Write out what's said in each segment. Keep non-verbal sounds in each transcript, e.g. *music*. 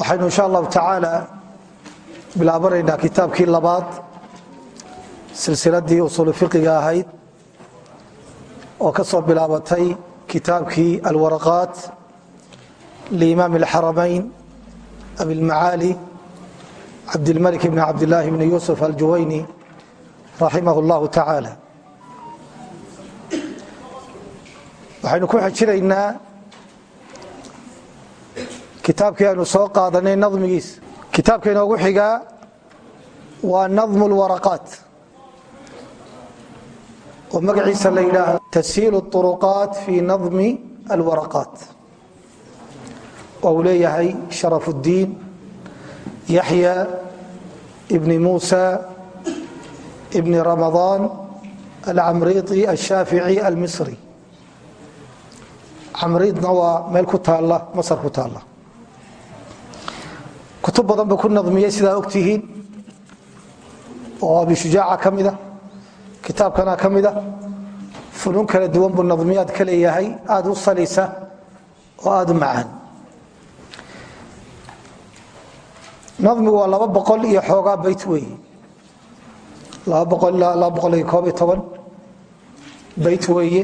waxaynu insha allahu tacaala bilaabanaynaa kitaabkii labaad silsiladii usuulu fiqiga ahayd oo ka soo bilaabatay kitaabkii alwaraqaat liimaam اlxaramayn abilmacaali cabdilmalik bn cabdillaahi bni yuusuf aljuwayni raximah اllahu tacaala. Waxaynu ku xejinaynaa kitaabkii aynu soo qaadanay nadmigiisa kitaabka inoogu xigaa waa nadmu lwaraqaat oo magaciisa la yidhaahdo tasiilu uruqaat fii nadmi alwaraqaat. Oo uu leeyahay sharafudiin yaxya ibni muusa ibni ramadaan alcamriidi alshaafici almisri. Camriidna waa meel ku taalla masar ku taalla kutub badan buu ku nadmiyey sidaa ogtihiin. Oo abishujaaca ka mida kitaabkana ka mida funuun kala duwan buu nadmiyaad ka leeyahay. Aada u salisa oo aada u macaan. Nadmigu waa laba boqol iyo xoogaa bayt weeye laba boqol ilaa laba boqol iyo koob iyo toban bayt weeye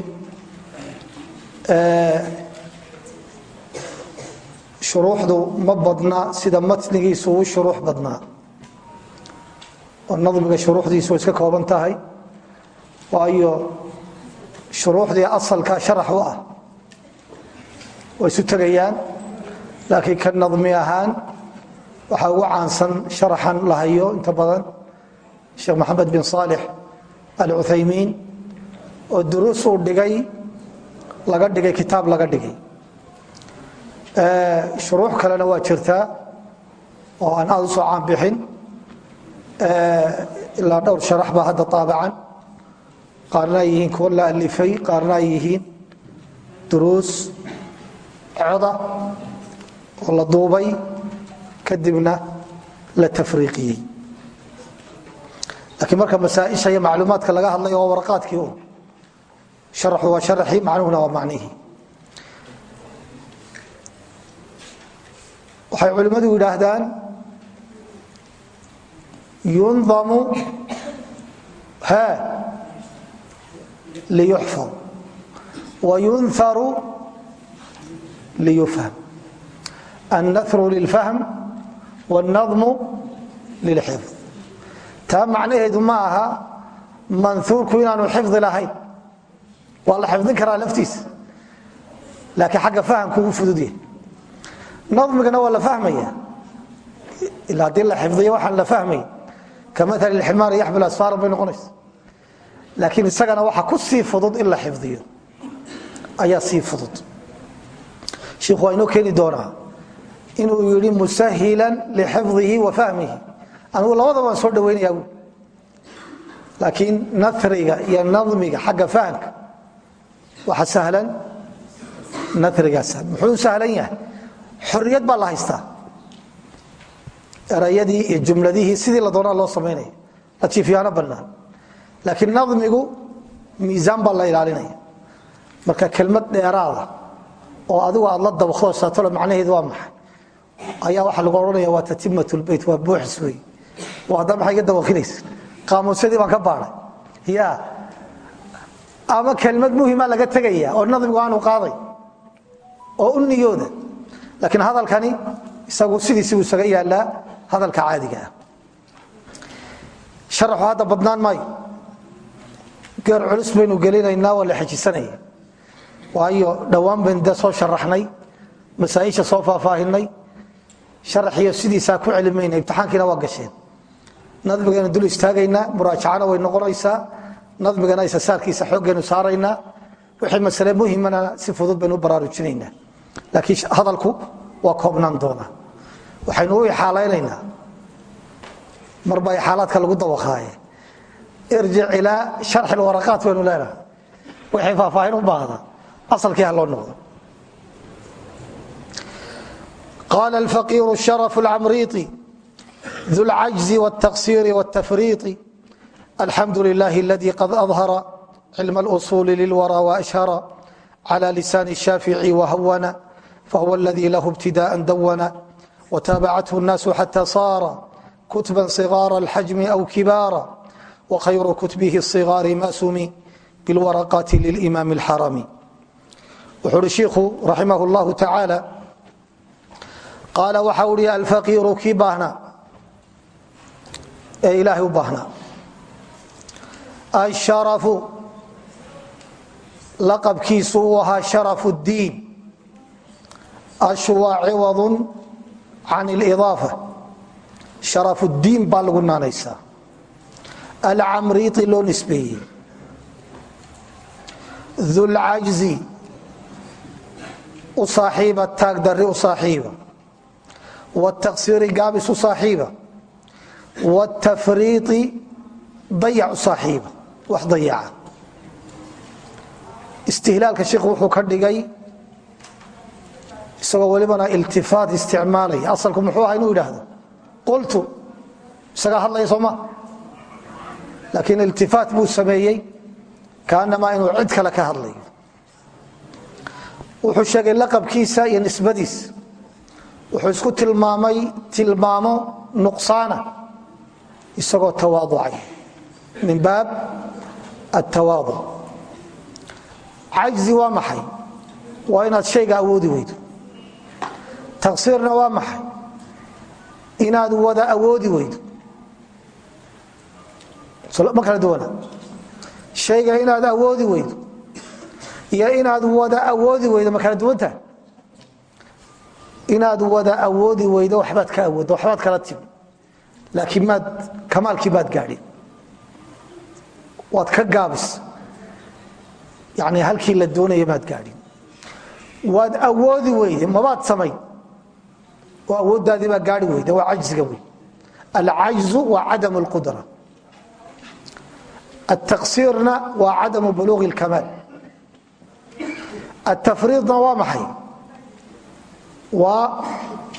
shuruuxdu ma badna sida matnigiisu uu shuruux badnaa. Oo nadmiga shuruuxdiisu iska kooban tahay waayo shuruuxdii asalka sharax u ah way isu tegayaan laakiin ka nadmi ahaan waxaa ugu caansan sharaxan la hayo inta badan sheekh maxamed bin saalix alcuthaymiin oo duruus uu dhigay laga dhigay kitaab laga dhigay shuruux kalena waa jirtaa oo aan aada u soo caanbixin. Ilaa dhowr sharax baa hadda aabacan qaarna ay yihiin kuwa la alifay qaarna ay yihiin duruus coda oo la duubay kadibna la tafriiqiyey. Laakiin marka masaaisha iyo macluumaadka laga hadlayo waa waraqaadkii un sharaxu waa sharaxii macnuhuna waa macnihii waxay culimmadu yidhaahdaan yundamu ha liyuxfad wayunharu liyufham. Annahru lilfahm wاlnadmu lilxifd taa macnaheedu ma aha manhuurku inaanu xifdi lahayn. Waa la xifdin karaa laftiisa laakiin xagga fahamku ugu fudud yahay nadmigana waa la fahmaya ila haddii la xifdiyo waxaan la fahmay ka maali ximaar yaxmil asfaaran bay noqonaysa laakiin isagana waxa ku sii fudud in la xifdiyo ayaa sii fudud shiikhu waa inoo keeni doonaa inuu yidhi musahilan lixifdihi wa fahmihi anigu labadaba waan soo dhawaynaya laakiin nariga iyo nadmiga xagga fahamka waxa xoriyad baa la haystaa. Erayadii iyo jumladihii sidii la doonaa loo samaynaya latiifyaano bannaan. Laakiin nadmigu miisaan baa la ilaalinaya. Marka kelmad dheeraada oo adigu aad la dabakdo saatolo macnaheedu waa maxay? Ayaa waxaa lagu odhanaya waa tatimat waa buuxis wey hadda maxay iga dawakilaysa qaamuusyadii baan ka baadhay. Ya ama kelmad muhima laga tegaya oo nadmigu aanu qaaday. Oo u niyooda laakiin hadalkani isagu sidiisi buu isaga yaalaa hadalka caadiga ah. Sharaxu hadda badnaan maayo. Geer culus baynu gelinaynaa waa la xejisanaya waayo dhowaan baynu de soo sharaxnay masaaisha soo faahfaahinay sharaxiyo sidiisaa ku celimayna imtixaankiina waa gasheen. Nadmigaynu dul istaagaynaa muraajacana way noqonaysaa nadmigana isasaarkiisa xooggeenu saaraynaa. Wixii masale muhimana si fudud baynu u baraarujinaynaa laakiin hadalku waa koobnaan doonaa waxaynu u ixaalaynaynaa marba ixaalaadka lagu dawakaaye irjic ilaa sharxi lwaraqaat baynu leenahay wixii faahfaahin u baahda asalkii ha loo noqdo qaala alfaqiiru sharaf alcamriiti ذو العجز والتقصير والتفريط الحمد لله الذي قد أظهر علم الأصول للورى وأشهر على لسان الشافعي وهون فهو الذي له ابتداء دون wtaabacathu الnaasu xatى saara kutba صغاar الxajmi أw kibaara wkhayru kutbihi الصغاari ma sumi bاlwaraqaati lilإimaam الxarami wuxuu uhi shiikhu raximah اllahu tacaala qaala waxa uhi alfaqiiru kii baahnaa ee ilaahay u baahnaa asharafu laqabkiisu uu ahaa sharaf اddiin ashu waa ciwadu can اlidaafa sharaf اddiin baa lagu naanaysaa alcamriiti loo nisbeeyey dulcajzi u saaxiiba taagdari u saaxiiba wاtaqsiiri gaabis u saaxiiba wاtafriiطi dayac u saaxiiba wax dayaca istihlaalka sheikhu wuxuu ka dhigay isagoo welibana iltifaat isticmaalaya asalku muxuu aha inuu yidhaahdo? Qultu. Isagaa hadlaya sooma laakiin iltifaat buu sameeyey kaanamaa inuu cid kale ka hadlayo wuxuu sheegay laqabkiisa iyo nisbadiisa wuxuu isku tilmaamay tilmaamo nuqsaana isagoo tawaaducay. Min baab atawaaduc cajzi waa maxay? Waa inaad shayga awoodi weydo taqsiirna waa maxay? Inaad wada awoodi weydo ma kala duwana. Shayga inaad awoodi weydo iyo inaad wada awoodi weydo ma kala duwantaha inaad wada awoodi weydo waxbaad ka awooddo waxbaad kala timi. Laakiin maad kamaalkii baad gaadhin waad ka gaabis. Yani halkii la doonaya maad gaadhin waad awoodi weyde mabaad samayn oo awooddaadiibaa weyda waa ajiga wey alcajzu waa cadam اlqudra ataqsiirna waa cadamu buluuqi اlkamaal atafriidna waa maxay? Waa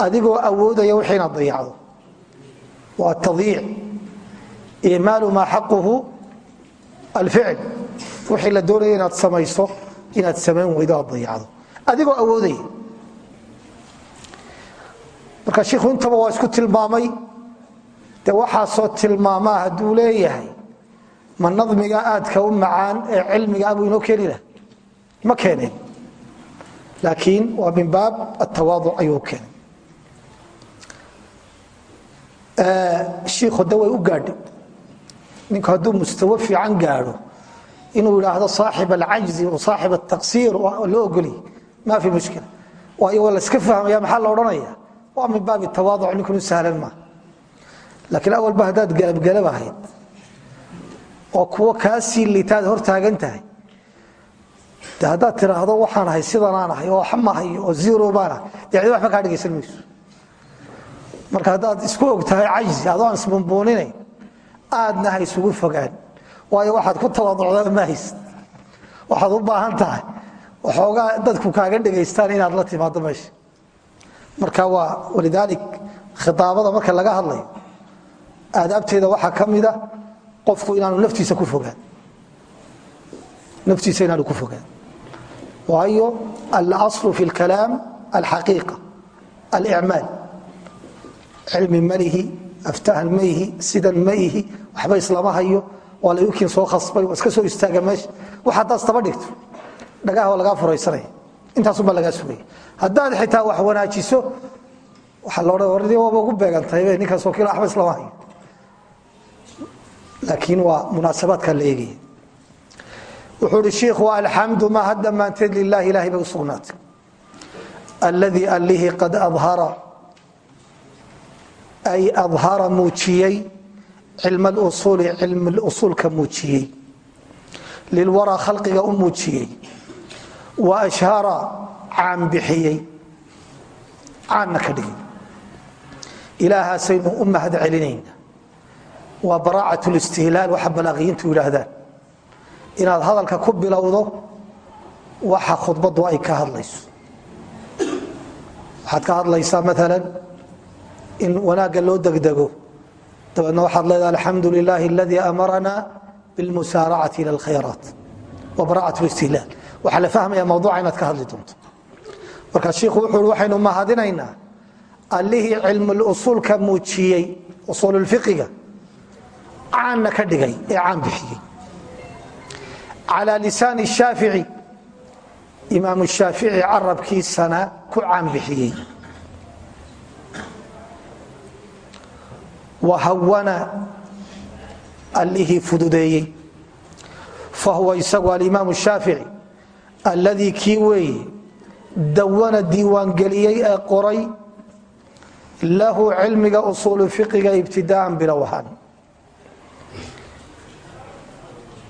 adigoo awoodaya wixii dayacdo waa tadyiic imaalu maa xaquhu alficl wixii la doonaya inaad samayso inaad samayn weydo aad dayacdo adigoo awoodaya marka shiku intaba waa isku tilmaamay. De waxaasoo tilmaamaa hadduu leeyahay ma nadmiga aadka u macaan ee cilmiga abuu inoo keeni laha ma keeneen. Laakiin waa min baab atawaaduc ayuu keenay. Shiikhu de way u gaadhay ninku hadduu mustawo fiican gaadho inuu idhaahdo saaxib alcajzi saaxib ataqsiir loo ogoliy ma fi mushkila. Waayo waa laska fahmaya maxaa la odhanaya waa min baabi tawaaduc ninkunu sahlan maaha laakiin awalba haddaad galabgalab ahayd oo kuwo kaa sii liitaad hor taagan tahay de haddaad tiraahdo waxaan ahay sidanaan ahay oo xamahayo oo zero baan ahay dee cidi waxba kaa dhegaysan mayso. Marka haddaad isku og tahay cajzi adoo aan isbunbuuninayn aadna ha isugu fogaan waayo waxaad ku tawaaducdaa ma hayst. Waxaad u baahan tahay waxoogaa dadku kaaga dhegaystaan inaad la timaado meesha marka waa walidaalik khitaabada marka laga hadlayo aadaabteeda waxaa ka mida qofku inaanu naftiisa ku fogaan. Naftiisa inaanu ku fogaan. Waayo alaslu fi اlkalaam alxaqiiqa alicmaal. Cilmi malihi aftahan ma sidan ma waxba islama hayo waa layukin soo khasbay waa iska soo istaaga meesha wax haddaad staba dhigto. Dhagaha waa lagaa furaysanaya intaasuba lagaa sugaya haddaad xitaa wax wanaajiso waxaa la odhan wardi waaba ugu beegantahay ninkaasoo kila waxba islama hayo laakiin waa munaasabaadka la eegaya wuxuu hi shiikhu alxamdu ma ha dhammaanteed lilahi ilahay bay u sugnaatay. Alladii allihii qad adhara. Ay adhara muujiyey cilma اlusuuli cilmi usuulka muujiyey. Lilwaraa khalqiga u muujiyey wa ashhara caan bixiyey. Caanna ka dhigay. Ilaahaasaynu u mahad celinayna waa baraacat listihlaal waxa balaaqiyiintu yidhaahdaan. Inaad hadalka ku bilowdo waxa khudbaddu ay ka hadlayso. Waxaad ka hadlaysaa maalan in wanaagga loo degdego. Dabeedna waxaad leedaha alxamdu lilahi aladii amarana bilmusaaracati ila alkhayraat wa baraacat listihlaal waxaa la fahmaya mawduuca inaad ka hadli doonto. Marka shiikhu wuxuu i waxaynu mahadinaynaa. Allihii cilmulusuulka muujiyey usuululfiqiga caanna ka dhigay ee caan bixiyey. Calaa lisaani shaafici imaamu shaafici carabkiisana ku caan bixiyey. Wahawana allihii fududeeyey. Fahuwa isagu alimaam shaafici alladii kii weeye dawana diiwaangeliyey ee qoray lahu cilmiga usuulu fiqiga ibtidaaan bilow ahaan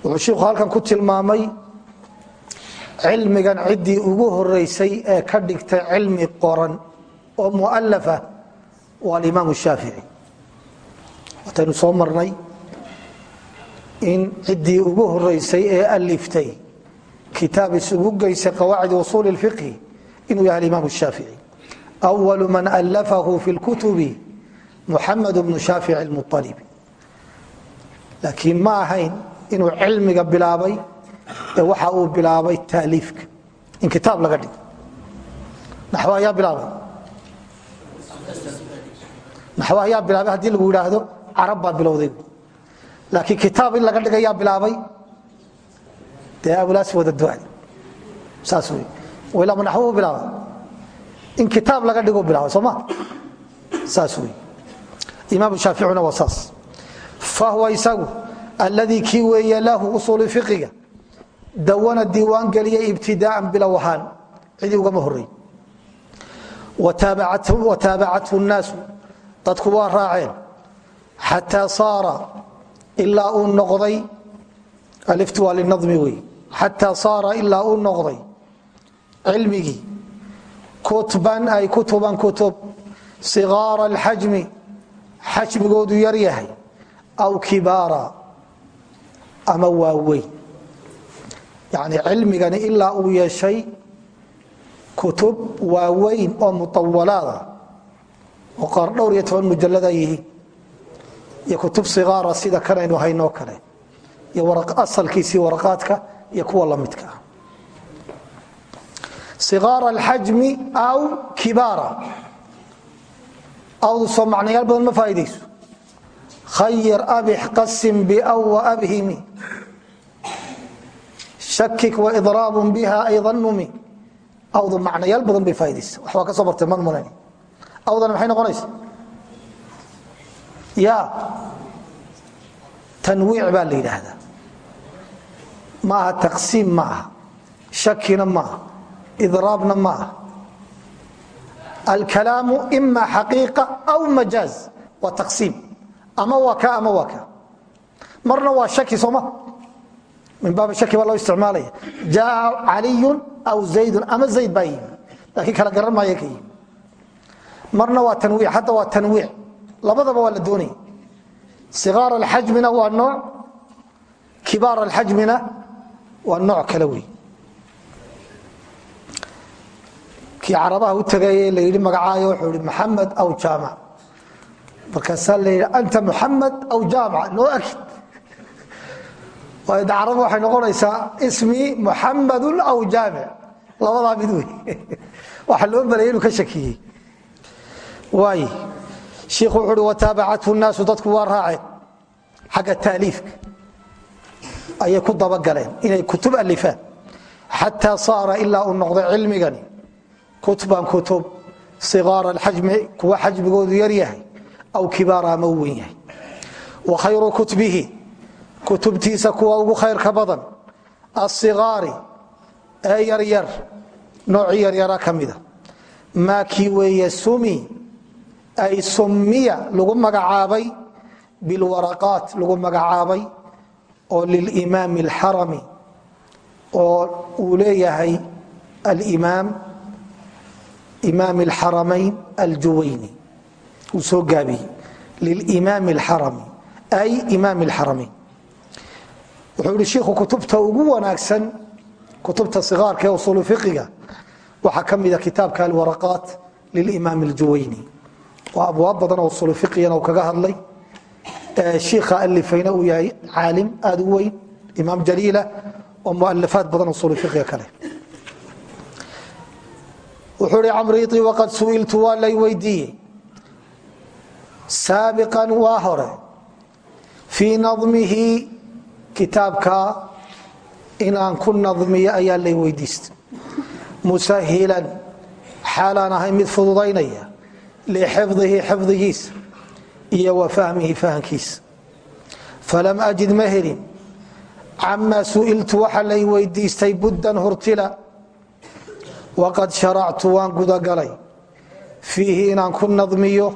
wuxuu shiiku halkan ku tilmaamay cilmigan ciddii ugu horeysay ee ka dhigtay cilmi qoran oo mualafa waa alimaam shaafici. Wataynu soo marnay in ciddii ugu horeysay ee aliftay kitaab isugu geysay qawaacid usuul اfiqhi inuu yahay imaam shaafici أwalu man alafahu fi اlkutubi muxamed bnu shaafic اlmuطalibi laakiin ma ahayn inuu cilmiga bilaabay ee waxa uu bilaabay taaliifka in kitaab laga dhigo naxw ayaa bilaabay naxw ayaa bilaabay haddii lagu yidhaahdo carab baa bilowday laakiin kitaab in laga dhigayaa bilaabay in kitaab laga dhigo bilaabay soo ma? Saas wey imaam shaaficuna waa saas. Fahuwa isagu alladii kii weeye lahu usuulu fiqiga dawana diiwaan geliyay ibtidaaan bilow ahaan cidii ugama horey wataabacathu الnaasu dadku waa raaceen. Xataa saara ilaa uu noqday aliftu waa linadmi wey. Xataa saara ilaa uu noqday cilmigii. Kutban ay kutuban kutub. Sigaara alxajmi. Xajmigoodu yar yahay. Aw kibaara. Ama waaweyn yani cilmigani ilaa uu yeeshay kutub waaweyn oo muawalaada oo qaar dhowr iyo toban mujalada iyo kutub sigaara sida kanaynu haynoo kale asalkiisii waraqaadka iyo kuwa lamidka ah sigaara alxajmi aw kibaara. Awdu soo macnayaal badan ma faaidayso khayr abix qasim biw waabhimi shakik waidraabun biha ayda numi. Awdu macnayaal badan bay faaidaysa waxbaa ka soo bartay madmunan awdana maxay noqonaysa ya tanwiic baa la yidhaahdaa ma aha taqsiim ma aha shakina ma aha idraabna ma aha alkalaamu ima xaqiiqa aw majaaz waa taqsiim. Ama waa ka ama waa ka. Marna waa shaki sooma min baab shaki baa loo isticmaalaya. Jaa caliyun aw zaydun ama zayd baa yimi. Laakiin kala garan maaya ka yimi. Marna waa tanwiic hadda waa tanwiic. Labadaba waa la doonaya sigaar alxajmina waa nooc kibaar alxajmina waa nooc kale wey. Kii carabaha u tagaye la yidhi magacaayo wuxuu ihi maxamed aw jaamac. Markaasaa la yidhi anta muxamed aw jaamac. Noo akid waayo de caraba waxay noqonaysaa ismii muxamedun aw jaamic labadaa mid wey. *laughs* Waxaa loo malaya inuu ka shakiyey. Waay shiikhu wuxu uhi wataabacathu naasu dadku waa raaceen. Xagga taaliifka ayay ku dabagaleen inay kutub alifaan. Xataa saara ilaa uu noqday cilmigani. Kutban kutub sigaara alxajmi kuwa xajmigoodu yar yahay aw kibaara ama u yahay. Wa khayru kutbihi kutubtiisa kuwa ugu khayrka badan asigaari ee yaryar noocii yaryara ka mida. Maa kii weeye sumi ay sumiya lagu magacaabay bilwaraqaat lagu magacaabay oo lilimaami alxarami oo uu leeyahay alimaam imaam alxaramayn aljuwayni. Uu soo gaabiyey. Lilimaami alxarami. Ay imaam alxaramayn. Wuxuu yihi shiikhu kutubta ugu wanaagsan kutubta sigaarka ee usuulu waxaa ka mida kitaabka alwaraqaat lilimaam aljuwayni. Waa abwaab badan oo usuulu uu kaga hadlay shiikha alifayna uu yahay caalim aad u weyn imaam jaliila oo mualafaad badan usuulu fiqiga kale wuxuu hi camriiطi waqad su'iltu waa lay weydiiyey saabiqan waa hore fii nadmihi kitaabka inaan ku nadmiyo ayaa lay weydiista musahilan xaalaan ahay mid fududaynaya lixifdihi xifdigiisa iyo wa fahmihi fahamkiisa falam ajid ma helin. Camaa su'iltu waxa lay weydiistay buddan hurtila. Waqad sharactu waan gudagalay. Fiihi inaan ku nadmiyo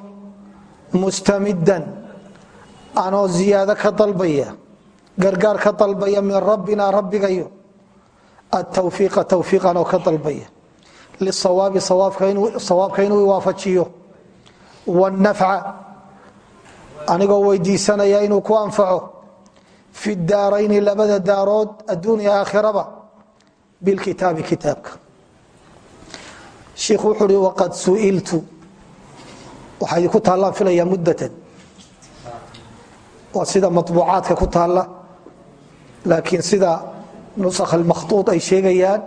mustamiddan anoo ziyaado ka dalbaya. Gargaar ka dalbaya min rabbina rabbigayo. Atawfiiqa tawfiiqan oo ka dalbaya. Lisawaabi sawaabka inuu waafajiyo. Wannafca anigoo weydiisanaya inuu ku anfaco fi daarayni labada daarood adduunya aakhiraba bilkitaabi kitaabka. Shiikhu wuxuu uhi waqad su'iltu. Waxaa idinku taallaan filayaa muddatan waa sida maطbuucaadka ku taalla laakiin sida nusakh almakhtuud ay sheegayaan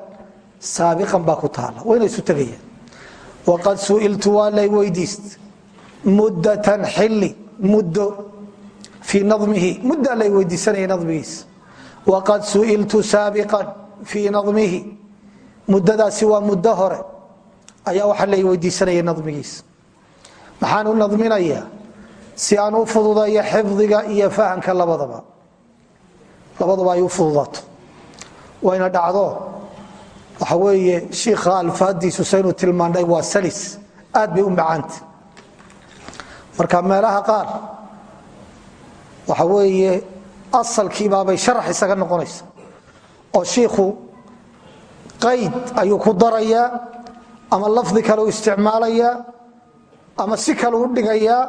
saabiqan baa ku taalla. Wayna isu tegayaan. Waqad su'iltu waa lay weydiist muddatan xilli muddo fii namihi muddaa lay weydiisanaya nadmigiisa waqad su'iltu saabiqan fii nadmihi muddadaasi waa muddo hore ayaa waxaa lay weydiisanaya nadmigiisa maxaan u nadminayaa si aan u fududeeyo xifdiga iyo fahamka labadaba. Labadaba ay u fududaato wayna dhacdo. Waxa weeye shiikha alfaadiisu saynu tilmaannay waa salis aad bay u macaanta marka meelaha qaar waxa weeye asalkiibaabay sharax isaga noqonaysa. oo shiikhu qayd ayuu ku darayaa ama lafdi kale u isticmaalayaa ama si kale u dhigayaa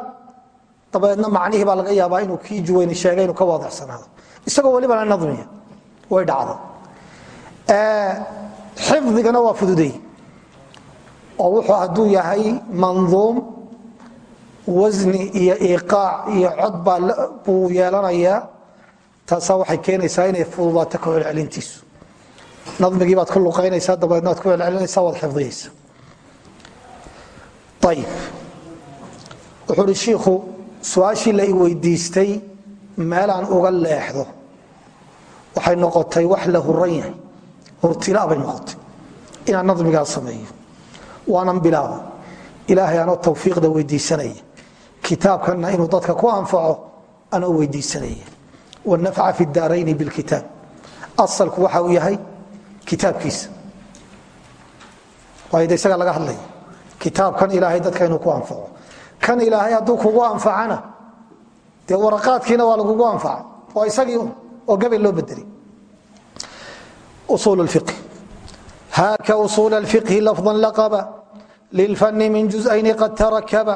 dabeedna macnihii baa laga yaabaa inuu kii juwayni sheegay inuu ka waadixsanaado. Isagoo welibana nadmiya way dhacda xifdigana waa fududey oo wuxuu hadduu yahay manduum wasni iyo iiqaac iyo cod buu yeelanayaa. Taasaa waxay keenaysaa inay fududaato ka celcelintiisu nadmigii baad ku luqaynaysaa dabeedna waad ku celcelinaysaa waad xifdiyaysa ayib wuxuu uhi shiikhu su'aashii la i weydiistay meelaan uga leexdo waxay noqotay wax la huran yahay hurtila bay noqotay. Inaan nadmigaa sameeyo. Waanan bilaaba ilaahay anoo tawfiiqda weydiisanaya kitaabkanna inuu dadka ku anfaco anoo weydiisanaya wanafca fi daarayni bilkitaab asalku waxa uu yahay kitaabkiisa waayo de isaga laga hadlaya kitaabkan ilaahay dadka inuu ku anfaco kan ilaahay hadduu kugu anfacana dee waraqaadkiina waa lagugu anfaca waa isagii oo gabay loo bedelay usul اfiqh haka usul اlfiqhi lafظa laqba lilfani min juزayni qad tarakaba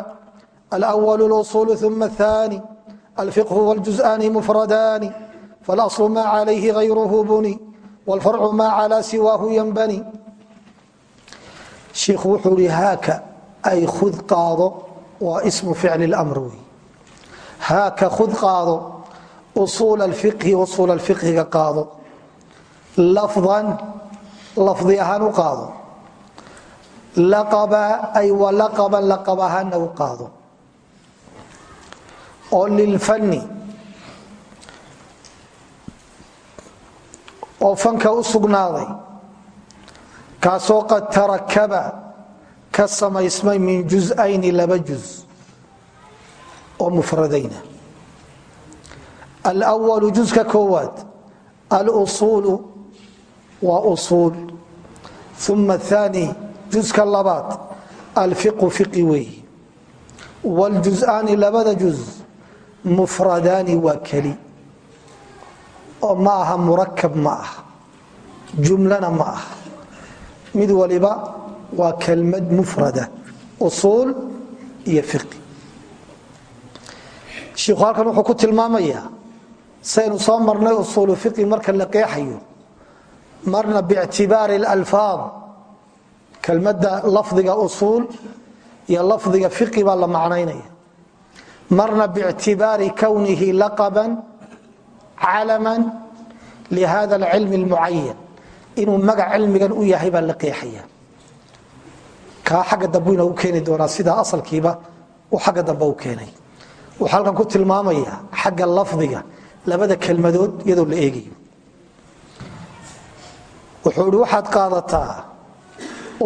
alأwl اlusul ثuma الثاني الفقه والجزآن مفردان فالأصل ما عليه غيره بني والفرع ما على سواه ينبني شiikhu wuxuu i haaka ay khud qaado waa ismu ficl اmr wey haaka khud qaado usuul اfiqhi usuul اfiqhiga qaado lafdan lafdi ahaan u qaado laqaba ay walaqaban laqab ahaanna u qaado oo lilfanni. oo fanka u sugnaaday. kaasoo qad tarakaba ka samaysmay min jusayni laba juz. oo mufradayna. alwalu juska koowaad alusuulu waa usuul. uma aani juska labaad alfiqu fiqi weeyi. wاljuزaani labada juz mufradaani waa keli. oo ma aha murakab ma aha. jumlana ma aha. mid waliba waa kelmad mufrada. usuul iyo fiqi. Shiikhu halkan wuxuu ku tilmaamayaa saynu soo marnay usuulu fiqi marka la qeexayo. marna biictibaari اlalfaad kelmadda lafdiga usuul iyo lafdiga fiqi baa la macnaynaya marna bictibaari kownihi laqaban calaman lihada alcilmi اlmucayan inuu magac cilmigan u yahay baa la qeexaya kaa xagga dambu inoogu keeni doonaa sidaa asalkiiba uu xagga dambe u keenay. Wuxuu halkan ku tilmaamaya xagga lafdiga labada kelmadood iyadoo la eegayo. Wuxuu ihi waxaad qaadataa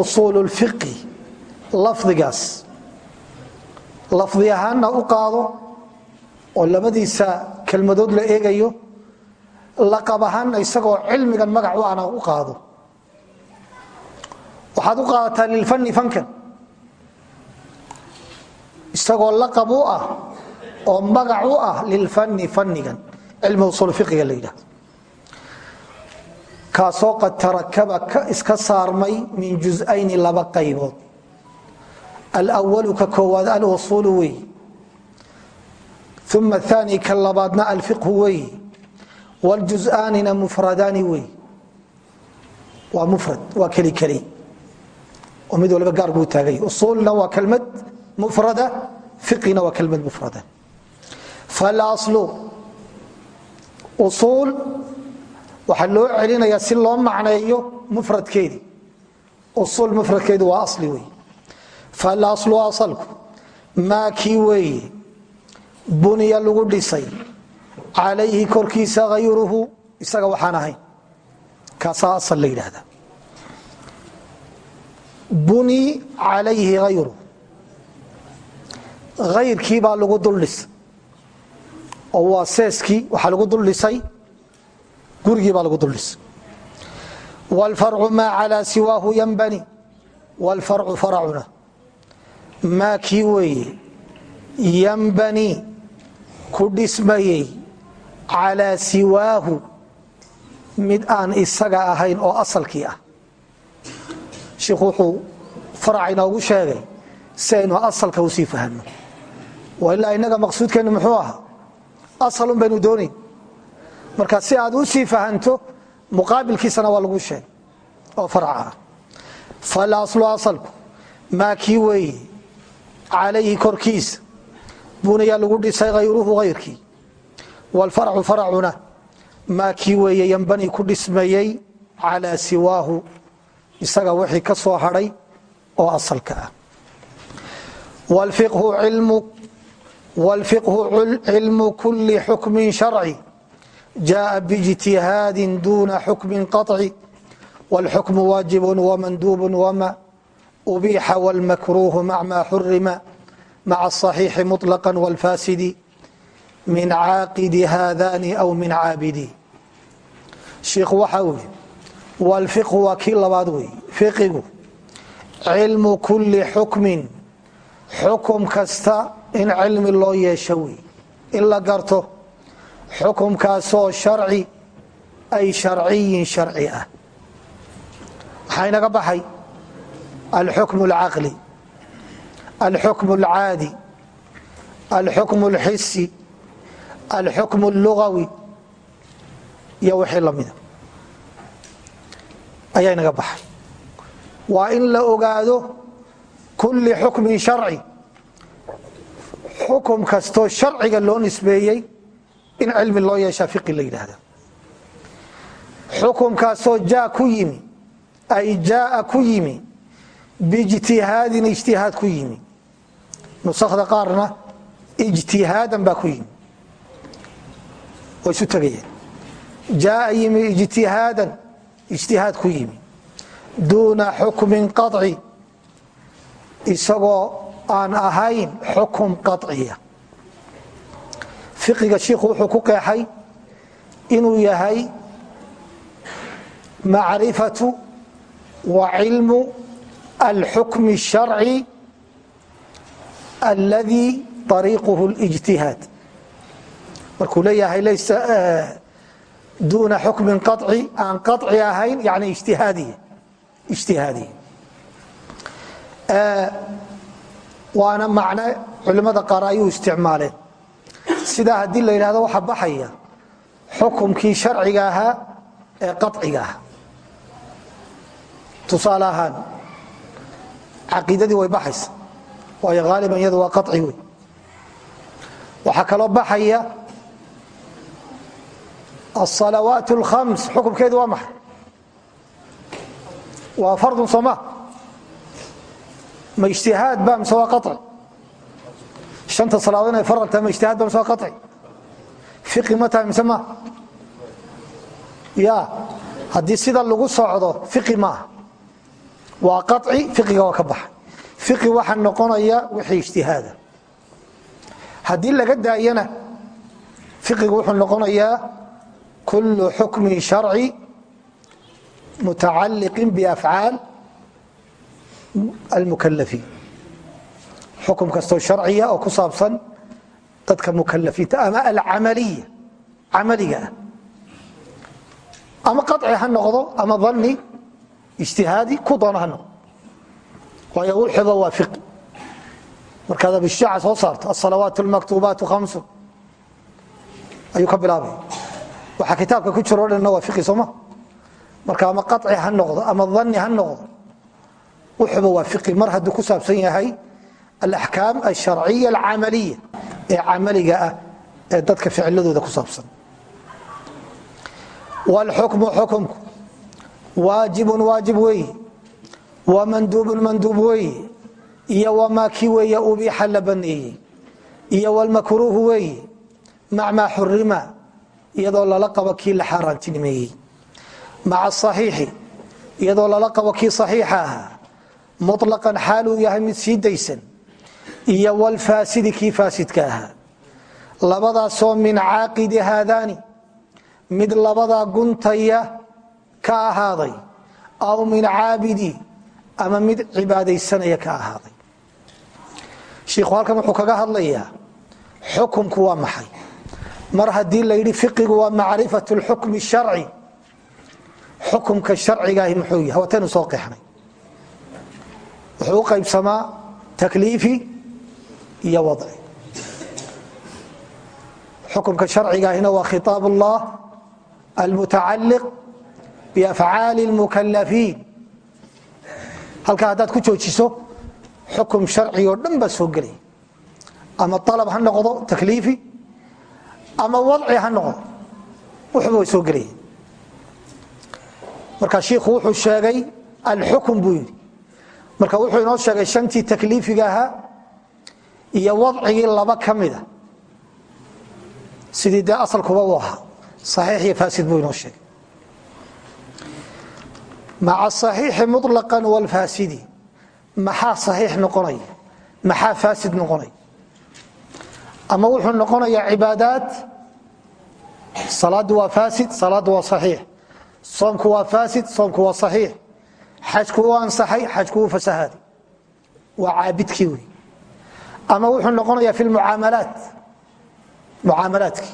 usuul lafdigaas lafdi ahaanna u qaado oo labadiisa kelmadood la eegayo laqab ahaanna isagoo cilmigan magac u ana u qaado. Waxaad u qaadataa lilfani fankan. Isagoo laqab u ah oo magac u ah lilfani fanigan cilmi usul fiqiga la yidhahdo kaasoo qad tarakaba iska saarmay min jusayni laba qaybood alwalu ka koowaad alusuulu wey uma aani ka labaadna alfiqhu wey wljuزaanina mufradaani wey waa mufrad waa keli keli oo mid waliba gaar buu taagay usuulna waa kelmad mufrada fiqina waa kelmad mufrada falaslu usuul waxaa loo celinaya si loo macneeyo mufradkeedii usuul mufradkeedu waa asli wey falaslu asalku maa kii weeye buniya lagu dhisay calayhi korkiisa hayruhu isaga waxaan ahayn kaasaa asal la yidhaahda buni calayhi hayruhu hayrkii baa lagu dul oo waa seeskii waxaa lagu dul gurigii baa lagu dul dhisay. Maa calaa siwaahu yanbani wlfarcu faracuna maa kii weeye yanbani ku dhismayey calىa siwaahu mid aan isaga ahayn oo asalkii ah. Shiikhu wuxuu faraca inoogu sheegay si aynu asalka u sii fahno. Ilaa inaga maqsuudkeennu muxuu ahaa asalun baynu doonayn marka si aad u sii fahanto muqaabilkiisana waa lagu sheegay oo farca ah. Asalku maa kii weeye calayhi korkiisa bunayaa lagu dhisay hayruhu hayrkii wlfarcu faracuna maa kii weeye yanbani ku dhismayey calaa siwaahu isaga wixii ka soo hadhay oo asalka ah wاlfiqhu cilmu kuli xukmin sharci jaءa bاجtihaadi duna xukmi qaطci wاlxukmu waajib wmanduub wma ubiixa wاlmakruuh mac ma xurima maca الصaxiixi muطlqa wاlfasidi min caaqidi haadani aw min caabidi shiikhu waxa uu yidhi wاlfiqhu waa kii labaad wey fiqigu cilmu kuli xukmin xukum kasta in cilmi loo yeesho wey in la garto xukumkaasoo sharci ay sharciyin sharci ah maxaa inaga baxay alxukm اlcaqli alxukm اlcaadi alxukm اlxisi alxukm اlugawi iyo wixii lamida ayaa inaga baxay waa in la ogaado kulli xukmin sharci xukum kastoo sharciga loo nisbeeyey in cilmi loo yeeshaa fiqi la yidhaahda xukumkaasoo jaa ku yimi ay jaaa ku yimi biijtihaadin ijtihaad ku yimi nusakda qaarna ijtihaadan baa ku yimi way isu tegayeen jaaa yimi ijtihaadan ijtihaad ku yimi duuna xukmin qaطci isagoo aan ahayn xukum qaطciya fiqiga shiikhu wuxuu ku qeexay inuu yahay macrifatu wa cilmu alxukm الsharci aladi طariiquhu اlijtihaad markuu leeyahay laysa duuna xukmin qaطci aan qaطci ahayn yani ijtihaadiya ijtihaadiya waana macne culimmada qaar ayuu isticmaaleen sidaa haddii la yidhahdo waxa baxaya xukumkii sharciga ahaa ee qaciga ahaa tusaale ahaan aiidadii way baxaysa. Waayo aaliban iyadu waa aci wey waxaa kaloo baxaya aلsalawaat اlhams xukumkeedu waa maxay? Waa fardun sooma ma? Ijtihaad ba mise waa aci anta salaadood inay faral tahay ma ijtihaad ba mise waa aci fiqi ma tahay mise ma? Ya haddii sida lagu socdo fiqi maaha waa qaci fiqiga waa ka baxa fiqi waxaa noqonaya wixii ijtihaada. Haddii laga daayana fiqigu wuxuu noqonayaa kullu xukmin sharci mutacalliqin biafcaal almukalafiin xukum kastoo sharciya oo ku saabsan dadka mukalafiinta ama alcamaliya camaliga ah. Ama qaci ha noqdo ama dani ijtihaadi ku doona ha noqdo waayo wuxuba waa fiqi markaad abishaaca soo saarto asalawaat almaktuubaatu hamsun ayuu ka bilaabaya waxaa kitaabka ku jiro dhanna waa fiqi sooma marka ama qaci ha noqdo ama dani ha noqdo wuxuba waa fiqi. Mar hadduu ku saabsan yahay alaxkaam alsharciya alcamaliya ee camaliga ah ee dadka ficiladooda ku saabsan. Wlxukmu xukumku waajibun waajib weeye wamanduubun manduub weeye iyo wamaa kii weeye ubiixa la baneeyey iyo wlmakruuhu weeye mac maa xurima iyadoo lala qabo kii la xaaraantinimeeyey. Maca asaxiixi iyadoo lala qabo kii saxiixa ahaa. Muطlaqan xaaluu yahay mid sii daysan. Iyo wlfaasidi kii faasidka ahaa. Labadaasoo min caaqidi haadaani. Mid labadaa guntaya ka ahaaday aw min caabidi ama mid cibaadaysanaya ka ahaaday. Shiikhu halkan wuxuu kaga hadlayaa xukumku waa maxay? Mar haddii la yidhi fiqigu waa macrifat lxukmi sharci xukumka harcigaahi muxuu yahay? Wataynu soo qeexnay. Wuxuu u qaybsamaa takliifi iyo wadci. Xukumka harcigaahina waa khiaab اllah almutacaliq biafcaali اlmukalafiin halkaa haddaad ku joojiso xukum sharci oo dhan baa soo gelaya ama alab ha noqdo takliifi ama wadci ha noqdo wuxuba way soo gelaya marka shiikhu wuxuu sheegay alxukm buu yidhi marka wuxuu inoo sheegay shantii takliifiga ahaa iyo wadcigii laba ka mida sidii dee asalkuba u ahaa saxiix iyo faasid buu inoo sheegay maca saxiixi muطlaqan wاlfaasidi maxaa saxiix noqonaya maxaa faasid noqonaya ama wuxuu noqonayaa cibaadaad? Salaaddu waa faasid salaaddu waa saxiix. Soomku waa faasid soomku waa saxiix. Xajku u ansaxay xajku u fasahaaday waa caabidkii wey ama wuxuu noqonayaa fi mucaamalaat. Mucaamalaadkii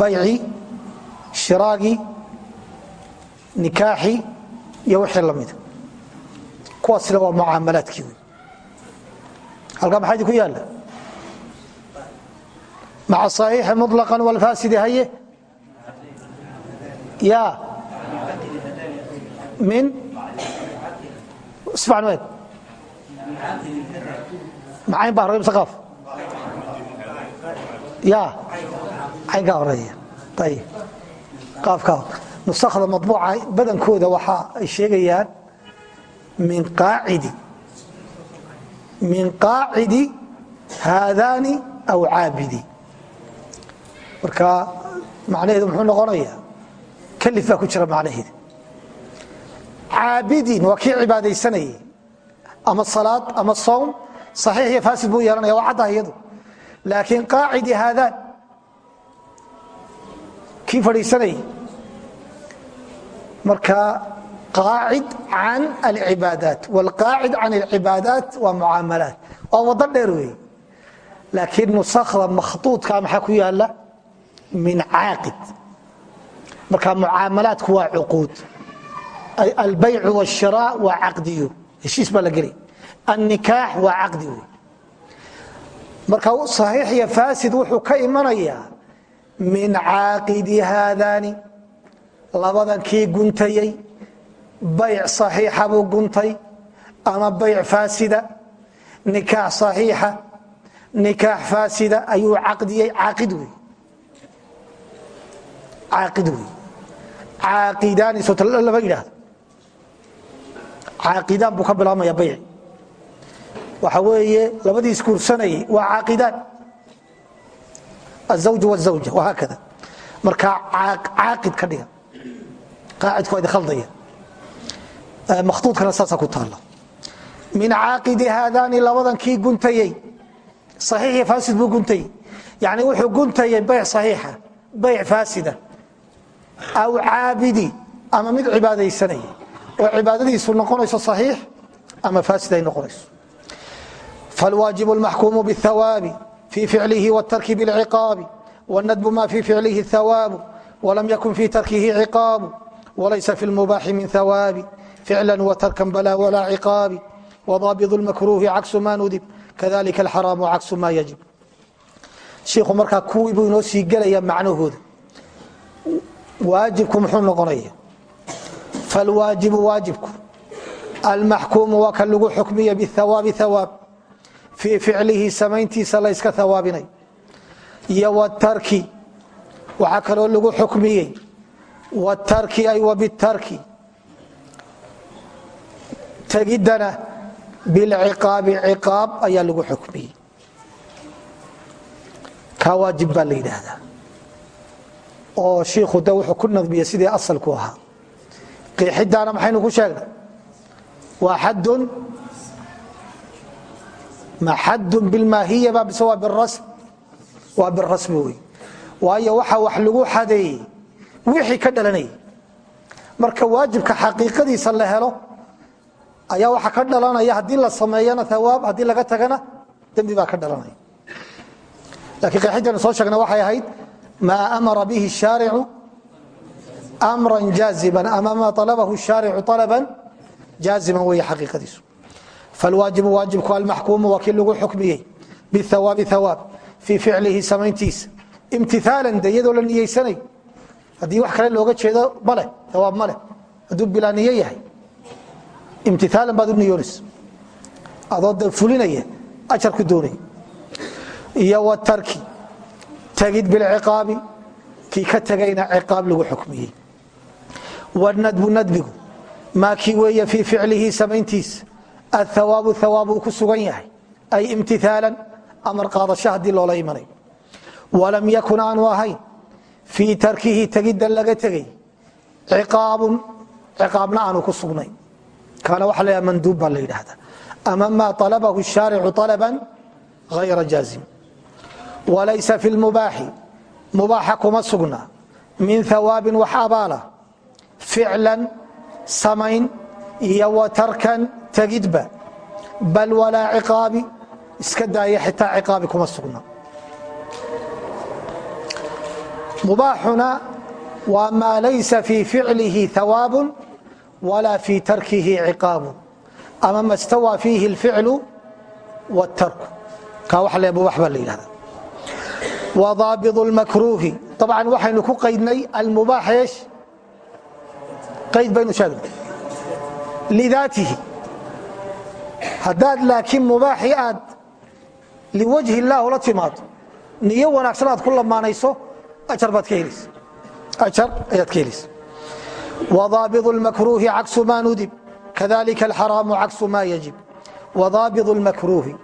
bayci shiraagii nikaaxi iyo wixii lamida kuwaasina waa mucaamalaadkii wey halkaa maxaa idinku yaalla? Maca صaxiixi muطlaqan walfaasidi haye? Ya min? Ismacnu eeg macayn baa horey msaqaaf ya caynkaa horreeya. Ayib qaafkaa hore nusakda maطbuuca badankooda waxa ay sheegayaan min qaacidi min qaacidi haadaani aw caabidi. Marka macnaheedu muxuu noqonaya kalif baa ku jira macnaheeda caabidin waa kii cibaadaysanayay. Ama salaad ama sowm saxiix iyo faasid buu yeelanaya waa caddaha iyadu. Laakiin qaacidi haadaan. Kii fadhiisanayay marka qaacid can alcibaadaat wاlqaacid can alcibaadaat waa mucaamalaat waa wado dheer weeye laakiin nusakda makhduudka maxaa ku yaala min caaqid marka mucaamalaadku waa cuquud albaycu wاshiraaء waa caqdiyo heshiis baa la gelay annikaax waa caqdi wey marka صaxiix iyo faasid wuxuu ka imanayaa min caaqidi haadaani labadan kii guntayey bayc صaxiixa buu guntay ama bayc faasida? Nikaax صaxiixa nikaax faasida ayuu caqdiyey caaqid wey caaqid wey caaqidaani soo lama yidhaahdo. Caaqidaan buu ka bilaabmaya bayci waxa weeye labadii isguursanayay waa caaqidaan. Azawj wazawja wahaakada. Marka caaqid ka dhiga qaacidku waa idi khaldaya makhtuudkana saasaa ku taalla min caaqidi haadaani labadan kii guntayey saxiix iyo faasid buu guntayey yani wuxuu guntayay bayc saxiixa bayc faasida aw caabidi ama mid cibaadaysanaya oo cibaadadiisu noqonayso saxiix ama faasid ay noqonayso falwaajib اlmaxkuumu bاthawaabi fii ficlihi wاtarki bاlciqaabi wاnadbu ma fii ficlihi thawaabu walam yakun fii tarkihi ciqaabu walaysa fi lmubaaxi min thawaabi ficla watarkan balaa walaa ciqaabi wadaabid اlmakruuhi caksu ma nudib kadalika alxaraamu caksu ma yajib shiikhu markaa kuwii buu inoo sii gelaya macnahooda waajibku muxuu noqonaya falwaajibu waajibku almaxkuumu waa kan lagu xukmiya bihawaabi hawaab fii ficlihi samayntiisa layska hawaabinay iyo wtarki waxaa kaloo lagu xukmiyey wtarki ay wbitarki tegidana bilciqaabi ciqaab ayaa lagu xukmiyey. Kaa waajib baa la yidhaahdaa. Oo shiikhu de wuxuu ku nadmiyey sidii asalku ahaa. Qiixidaana maxaynu ku sheegnay? Waa xadun ma xadun bilmaahiya ba bise waa birasm waa birasmi wey waayo waxa wax lagu xadeeyey wixii ka dhalanayay marka waajibka xaqiiqadiisa la helo ayaa waxaa ka dhalanaya haddii la sameeyana awaab haddii laga tagana dembi baa ka dhalanaya. Laakiin qeexintaynu soo sheegna waxay ahayd maa amara bihi shaaricu mra jaaziban ama maa alabahu shaaricu alaban jaaziban weeye xaqiiqadiisu. Falwaajibu waajibku almaxkuumu waa lagu xukmiyey biawaabi awaab fii ficlihi samayntiisa imtiaalan de la niyeysanayo haddii wax kale looga jeedo male awaab male hadduu bilaa niyo yahay. Imtiaalan baad u niyoonaysa adoo de fulinaya ajar ku doonaya iyo wtarki tagid bilciqaabi kii ka tegayna ciqaab lagu xukmiyey. Wanadbu nadbigu. Maa kii weeye fii ficlihi samayntiisa athawaabu hawaab uu ku sugan yahay. Ay imtiaalan amar qaadasho haddii loola imanay. Walam yakun aanu ahayn fii tarkihi tegiddan laga tegay ciqaabun ciqaabna aanu ku sugnayn kaana waxa la manduub baa la yidhaahda ama maa alabahu shaaricu alaban hayra jaazim. Walaysa fi lmubaaxi mubaaxa kuma sugna min hawaabin wax abaala. Ficlan samayn iyo wa tarkan tegidba. Bal walaa ciqaabi. Iska daaya xitaa ciqaabi kuma sugna mubaaxuna waa maa laysa fii ficlihi hawaabun walaa fii tarkihi ciqaabu ama ma stawaa fiihi اlficlu wاtarku kaa wax le mubaax baa la yidhahda wdaabi اlmakruuhi abcan waxaynu ku qaydnay almubaax eesh qayd baynu sheegnay lidaatihi haddaad laakiin mubaaxii aad liwajhi اllah ula timaado niyo wanaagsan aad ku lamaanayso ajar baad ka helaysa ajar ayaad ka helaysa wdaabi اlmakruuhi caksu ma nudib kadalika alxaraamu caksu ma yajib wdaabi اlmakruuhi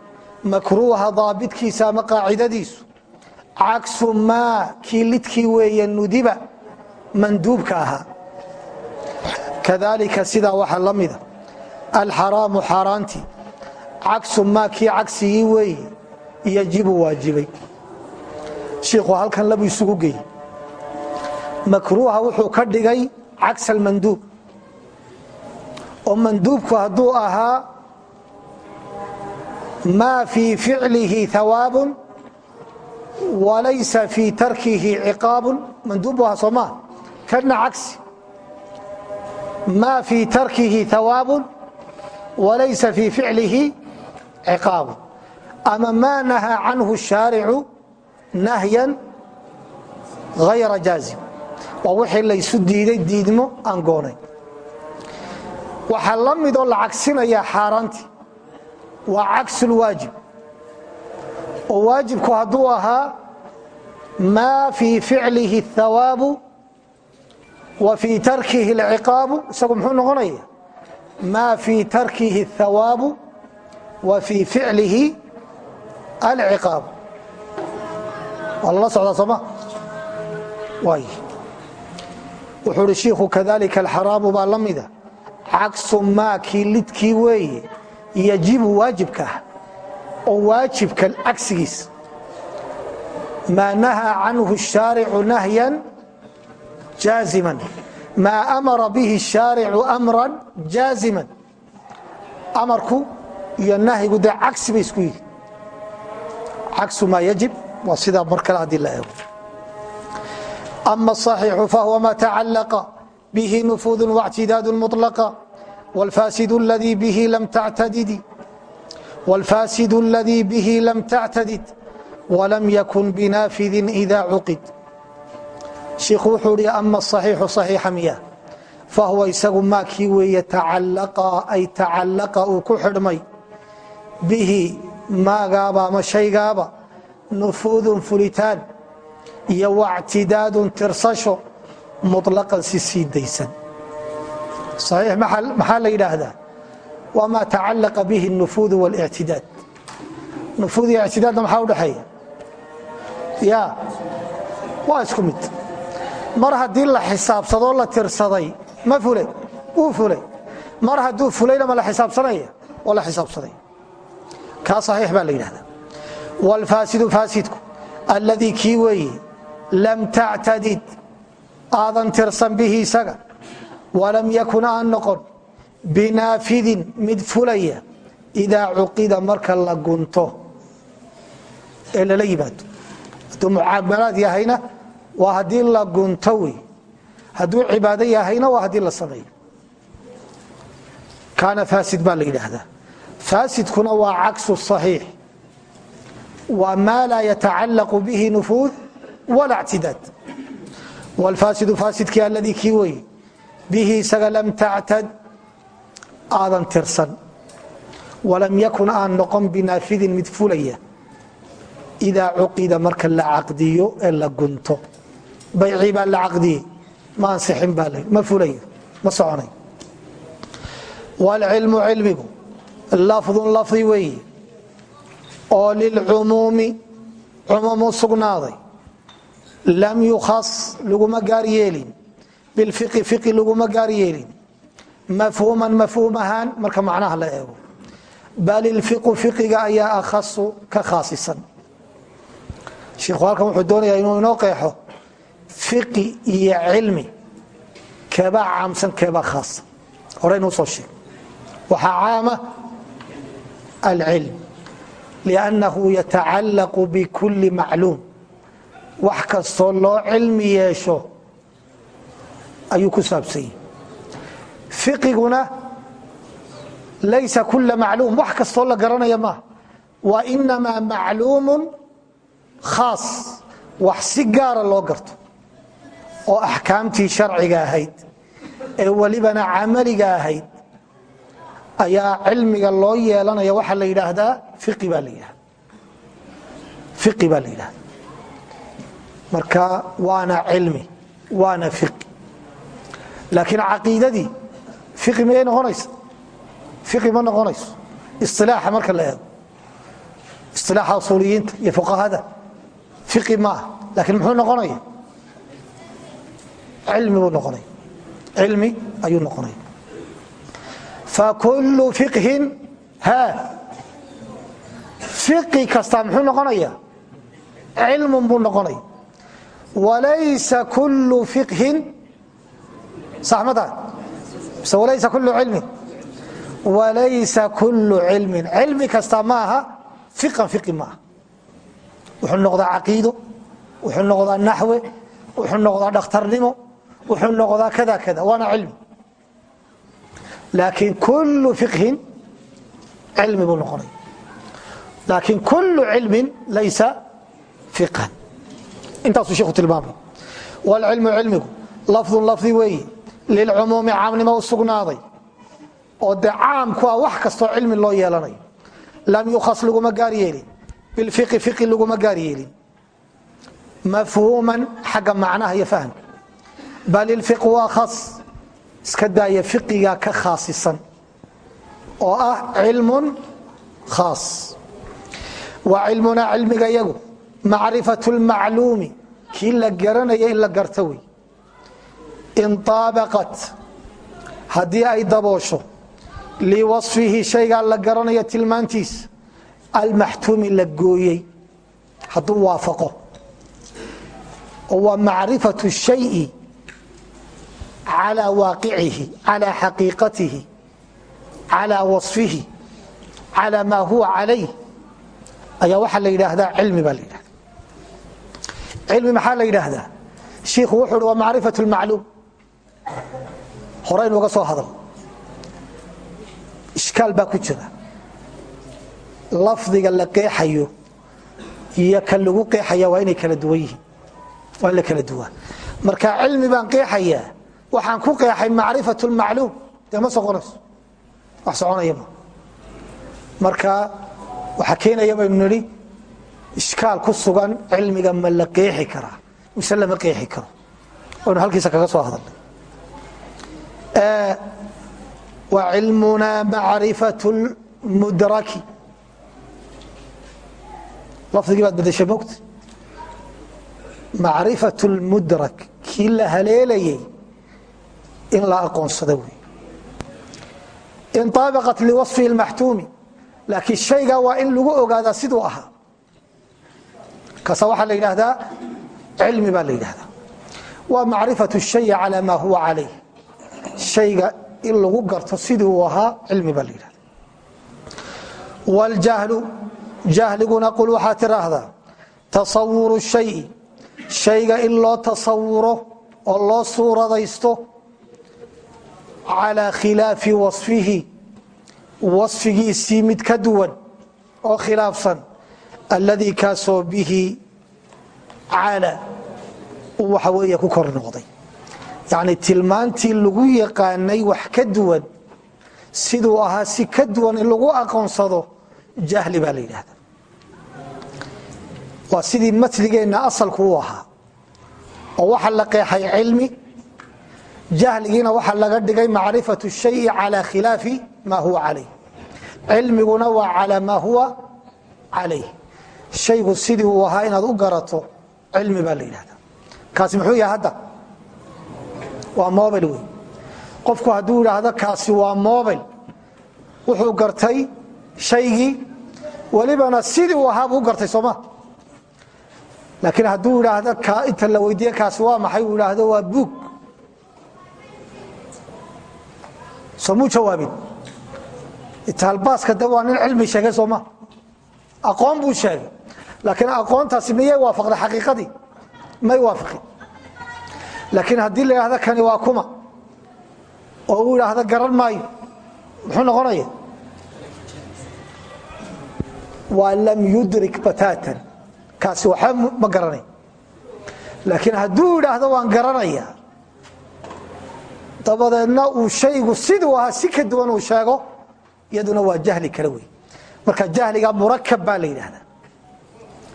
makruuha daabidkiisa ama qaacidadiisu caksu maa kii lidkii weeye nudiba manduubka ahaa kadalika sidaa waxaa la mida alxaraamu xaaraantii caksu maa kii cagsigii weeye yajibu waajibay shiikhu halkan labu isugu geeyey makruuha wuxuu ka dhigay caks almanduub oo manduubku hadduu ahaa maa fii ficlihi hawaabun walaysa fii tarkihi ciqaabun. Manduub bu ahaa soo maa kana cagsi maa fii tarkihi hawaabun walaysa fii ficlihi ciqaabun. Ama maa nahaa canhu shaaricu nahyan hayra jaazim waa wixii laysu diiday diidmo aan goonayn waxaa la midoo la cagsinayaa xaaraantii waa cagsulwaajib oo waajibku hadduu ahaa maa fii ficlihi اthawaabu wa fii tarkihi اlciqaabu isagu muxuu noqonaya maa fii tarkihi اthawaabu wa fii ficlihi alciqaab waa lala socdaa sooma wuxuu uhi shiikhu kadalika alxaraamu baa la mida ah. cagsu maakii lidkii yajibu waajibka ah, oo waajibkan cagsigiis maa nahaa canhu shaaricu nahyan jaaziman. Maa amara bihi shaaricu amran jaaziman. Amarku iyo nahyigu dee cagsi bay isku yihi cagsu maa yajib waa sidaa mar kale haddii la eego ama الصaxiixu fahuwa ma tacalaqa bihi nufuudu واctidaad muطlaqa wاlfasid اladii bihi lam tactadidi والفاسد الذي به لم تعتدد ولم يكن بنافذ إذا عقد شiikhu wuxuu hi أma الصaحيiحu صaحيixa miya fahuwa isagu maakii weeye tacalaqa ay tacalaqa uu ku xidhmay bihi maagaaba ama shaygaaba nufuudun fulitaan iyo واctidaadun tirsasho muطlaqan si sii daysan صaxiix maxaa la yidhaahdaa wma tacalaqa bihi الnufuud واlاctidaad nufuud iyo ictidaadna maxaa udhaxeeya ya waa isku mid mar haddii la xisaabsadoo la tirsaday ma fulay wuu fulay mar hadduu fulayna ma la xisaabsanaya waa la xisaabsaday kaa صaxiix baa la yidhahda wاlfaasidu faasidku alladii kii weeye lam tactadid aadan tirsan bihi isaga walam yakun aan noqon binaafidin mid fulaya idaa cuqida marka la gunto ee lala yimaado hadduu mucaamalaad yahayna waa haddii la gunto wey hadduu cibaado yahayna waa haddii la sameeyo kaana faasid baa la yidhaahdaa faasidkuna waa caksu صaxiix waa maa laa yatacallaqu bihi nufuud wala ctidaad wlfaasidu faasidkii alladii kii wey bihi isaga lam tactad aadan tirsan. Walam yakun aan noqon binaafidin mid fulaya. Idaa cuqida marka la caqdiyo ee la gunto. Baycii baa la caqdiyey ma ansixin baa ma fulayo ma soconayo wاlcilmu cilmigu lafdun lafdi weeye oo lilcumuumi cumuum u sugnaaday. Lam yukhas laguma gaar yeelin. Bilfiqi fiqi laguma gaar yeelin. Mafhuuman mafhuum ahaan marka macnaha la eego. Bal ilfiqu fiqiga ayaa akhasu ka khaasisan. Shiikhu halkan wuxuu doonayaa inuu inoo qeexo fiqi iyo cilmi. Keebaa caamsan keebaa khaasa horeynuu soo sheeg. Waxaa caama alcilm liannahu yatacallaqu bikulli macluum wax kastoo loo cilmi yeesho ayuu ku saabsanyay fiqiguna laysa kula macluum wax kastoo la garanaya maaha wa inamaa macluumu khaas wax si gaara loo garto oo axkaamtii sharciga ahayd ee welibana camaliga ahayd ayaa cilmiga loo yeelanaya waxaa la yidhaahdaa i baa yidhahda marka waana cilmi waana fiqi. Laakiin caqiidadii fiqi miyay noqonaysa fiqi ma noqonayso? Isilaaxa marka la eego. Isilaaxa usuuliyiinta iyo fuqahada. Fiqi ma ah laakiin muxuu noqonaya? Cilmi buu noqonaya. Cilmi ayuu noqonaya fakulu fiqhin ha fiqi kastaa muxuu noqonaya cilmun buu noqonaya walaysa kulu fiqhin saxmada mise walaysa kulu cilmin walaysa kulu cilmin cilmi kasta maaha fiqan fiqi maaha wuxuu noqdaa caqiido wuxuu noqdaa naxwe wuxuu noqdaa dhakhtarnimo wuxuu noqdaa kada kada waana cilmi laakiin kulu fiqhin cilmi buu noqonaya laakiin kulu cilmin laysa fiqhan intaasuu sheikhu tilmaamay wlcilmu cilmigu lafdun lafdi weeye lilcumuumi caamnimo u sugnaaday oo de caamku ah wax kastoo cilmi loo yeelanayo lam yukhas laguma gaar yeelin bilfiqi fiqi laguma gaar yeelin mafhuuman xagga macnaha iyo fahamka bal ilfiqu waa khas iska daaya fiqigaa ka khaasisan oo ah cilmun khaas. Wa cilmunaa cilmiga yagu macrifatu lmacluumi kii la garanaya in la garto wey. In aabaqat haddii ay daboosho liwasfihi shaygaa la garanayo tilmaantiisa almaxtuumi la gooyey. Hadduu waafaqo. Oo waa macrifatu shayi calaa waaqicihi calaa xaqiiqatihi calaa wasfihi calaa maa huwa calayh ayaa waxaa la yidhaahdaa cilmi baa la yidhahda cilmi maxaa la yidhaahdaa shiikhu wuxuu uhi waa macrifatu lmacluum horaynu uga soo hadal ishkaal baa ku jira lafdiga la qeexayo iyo kan lagu qeexaya waa inay kala duwan yihiin waa in la kala duwaa marka cilmi baan qeexayaa waxaan ku qeexay macrifat lmacluum dee ma soconayso wax soconaya ma. Marka waxaa keenaya baynu nidhi ishkaal ku sugan cilmiga ma la qeexi karaa. Mise lama qeexi karo? Waynu halkiisa kaga soo hadalnay. Cilmunaa macrifat lmudraki lafdigii baad badashay mogta macrifat lmudrak kii la haleelayay in la aqoonsado wey in aabaqat liwasfihi lmaxtuumi laakiin shaygaa waa in lagu ogaadaa siduu ahaa kaasa waxaa la yidhaahdaa cilmi baa la yidhahdaa waa macrifatu shayi calaa maa huwa calayh. Shayga in lagu garto sidii ahaa cilmi baa la yidhahda wاljahlu jahliguna qul waxaa tiraahdaa tasawuru shayi shayga in loo tasawuro oo loo suuradaysto calaa khilaafi wasfihi wasfigiisii mid ka duwan oo khilaafsan alladii kaasoo bihi cala uu waxa weeye ku kor noqday yacni tilmaantii lagu yaqaanay wax ka duwan siduu ahaa si ka duwan in lagu aqoonsado jahli baa la yidhahda waa sidii matligeenna asalku u ahaa oo waxa la qeexay cilmi jahligiina waxaa laga dhigay macrifatu shayi calى khilaafi ma huwa calayh cilmiguna waa calى maa huwa calayh shaygu sidii uu ahaa inaad u garato cilmi baa la yidhahda kaasi muxuu yahay hadda? Waa mobile wey qofku hadduu idhaahdo kaasi waa mobile wuxuu gartay shaygii. Welibana sidii uu ahaa u gartay sooma laakiin hadduu idhaahdo inta la weydiiye kaasi waa maxay? Uu idhaahdo waa buug soomuu jawaabin. Itaalbaaska de waa nin cilmi sheegay sooma aqoon buu sheegay. Laakiin aqoontaasi miyay waafaqda xaqiiqadii may waafaqin laakiin haddii la idhahdo kani waa kuma. Oo uu idhaahdo garan maayo. Muxuu noqonaya? Waa lam yudrik bataatan. Kaasi waxba ma garanay. Laakiin hadduu idhaahdo waan garanaya dabadeedna uu shaygu siduu ahaa si ka duwan uu sheego iyaduna waa jahli kale wey marka jahliga murakab baa la yidhahdaa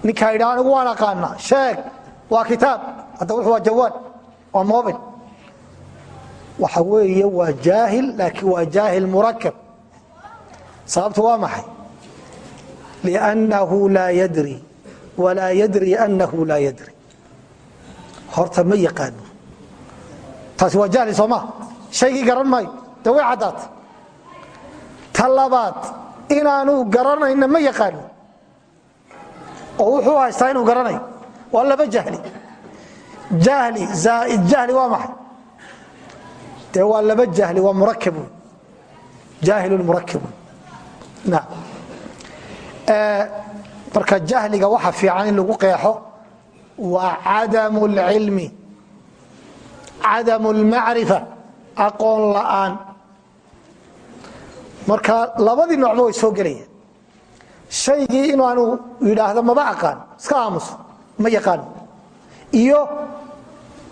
ninkaa yidha anigu waan aqaanaa. Sheeg waa kitaab hadda wuxu waa jawaan waa mobil waxa weeye waa jaahil laakiin waa jaahil murakab sababtu waa maxay? Liannahu laa yadri walaa yadri annahu laa yadri. Horta ma yaqaano taasi waa jahli soo maa shaygii garan maayo de way caddaata ta labaad inaanu garanayna ma yaqaano. Oo wuxuu haystaa inuu garanayo. Waa laba jahli. Jahli zaaid jahli waa maxay? Dee waa laba jahli waa murakabun jaahilun murakabun naam. Marka jahliga waxa fiican in lagu qeexo waa cadamu اlcilmi cadamu اlmacrifa aqoon la'aan. Marka labadii noocba way soo gelayaan shaygii inaanu yidhaahdo maba aqaan iska aamuso ma yaqaan. Iyo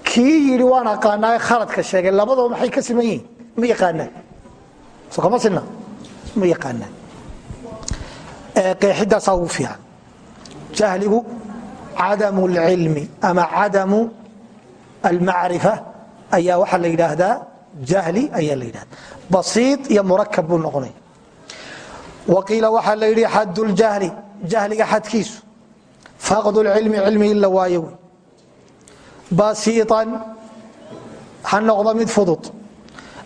kii yidhi waan aqaanaa khaladka sheegay labadaba maxay ka siman yihiin? Ma yaqaanaan so kama sinna? Ma yaqaanaan qeexidaasaa ugu fiican. Jahligu cadamu اlcilmi ama cadamu almacrifa ayaa waxaa la yidhaahdaa jahli ayaa la yidhahda basiid iyo murakab buu noqonaya waqiila waxaa la yidhi xad ljahli jahliga xadkiisu. Faqd lcilmi cilmi in la waayo wey. Basiiطan ha noqdo mid fudud.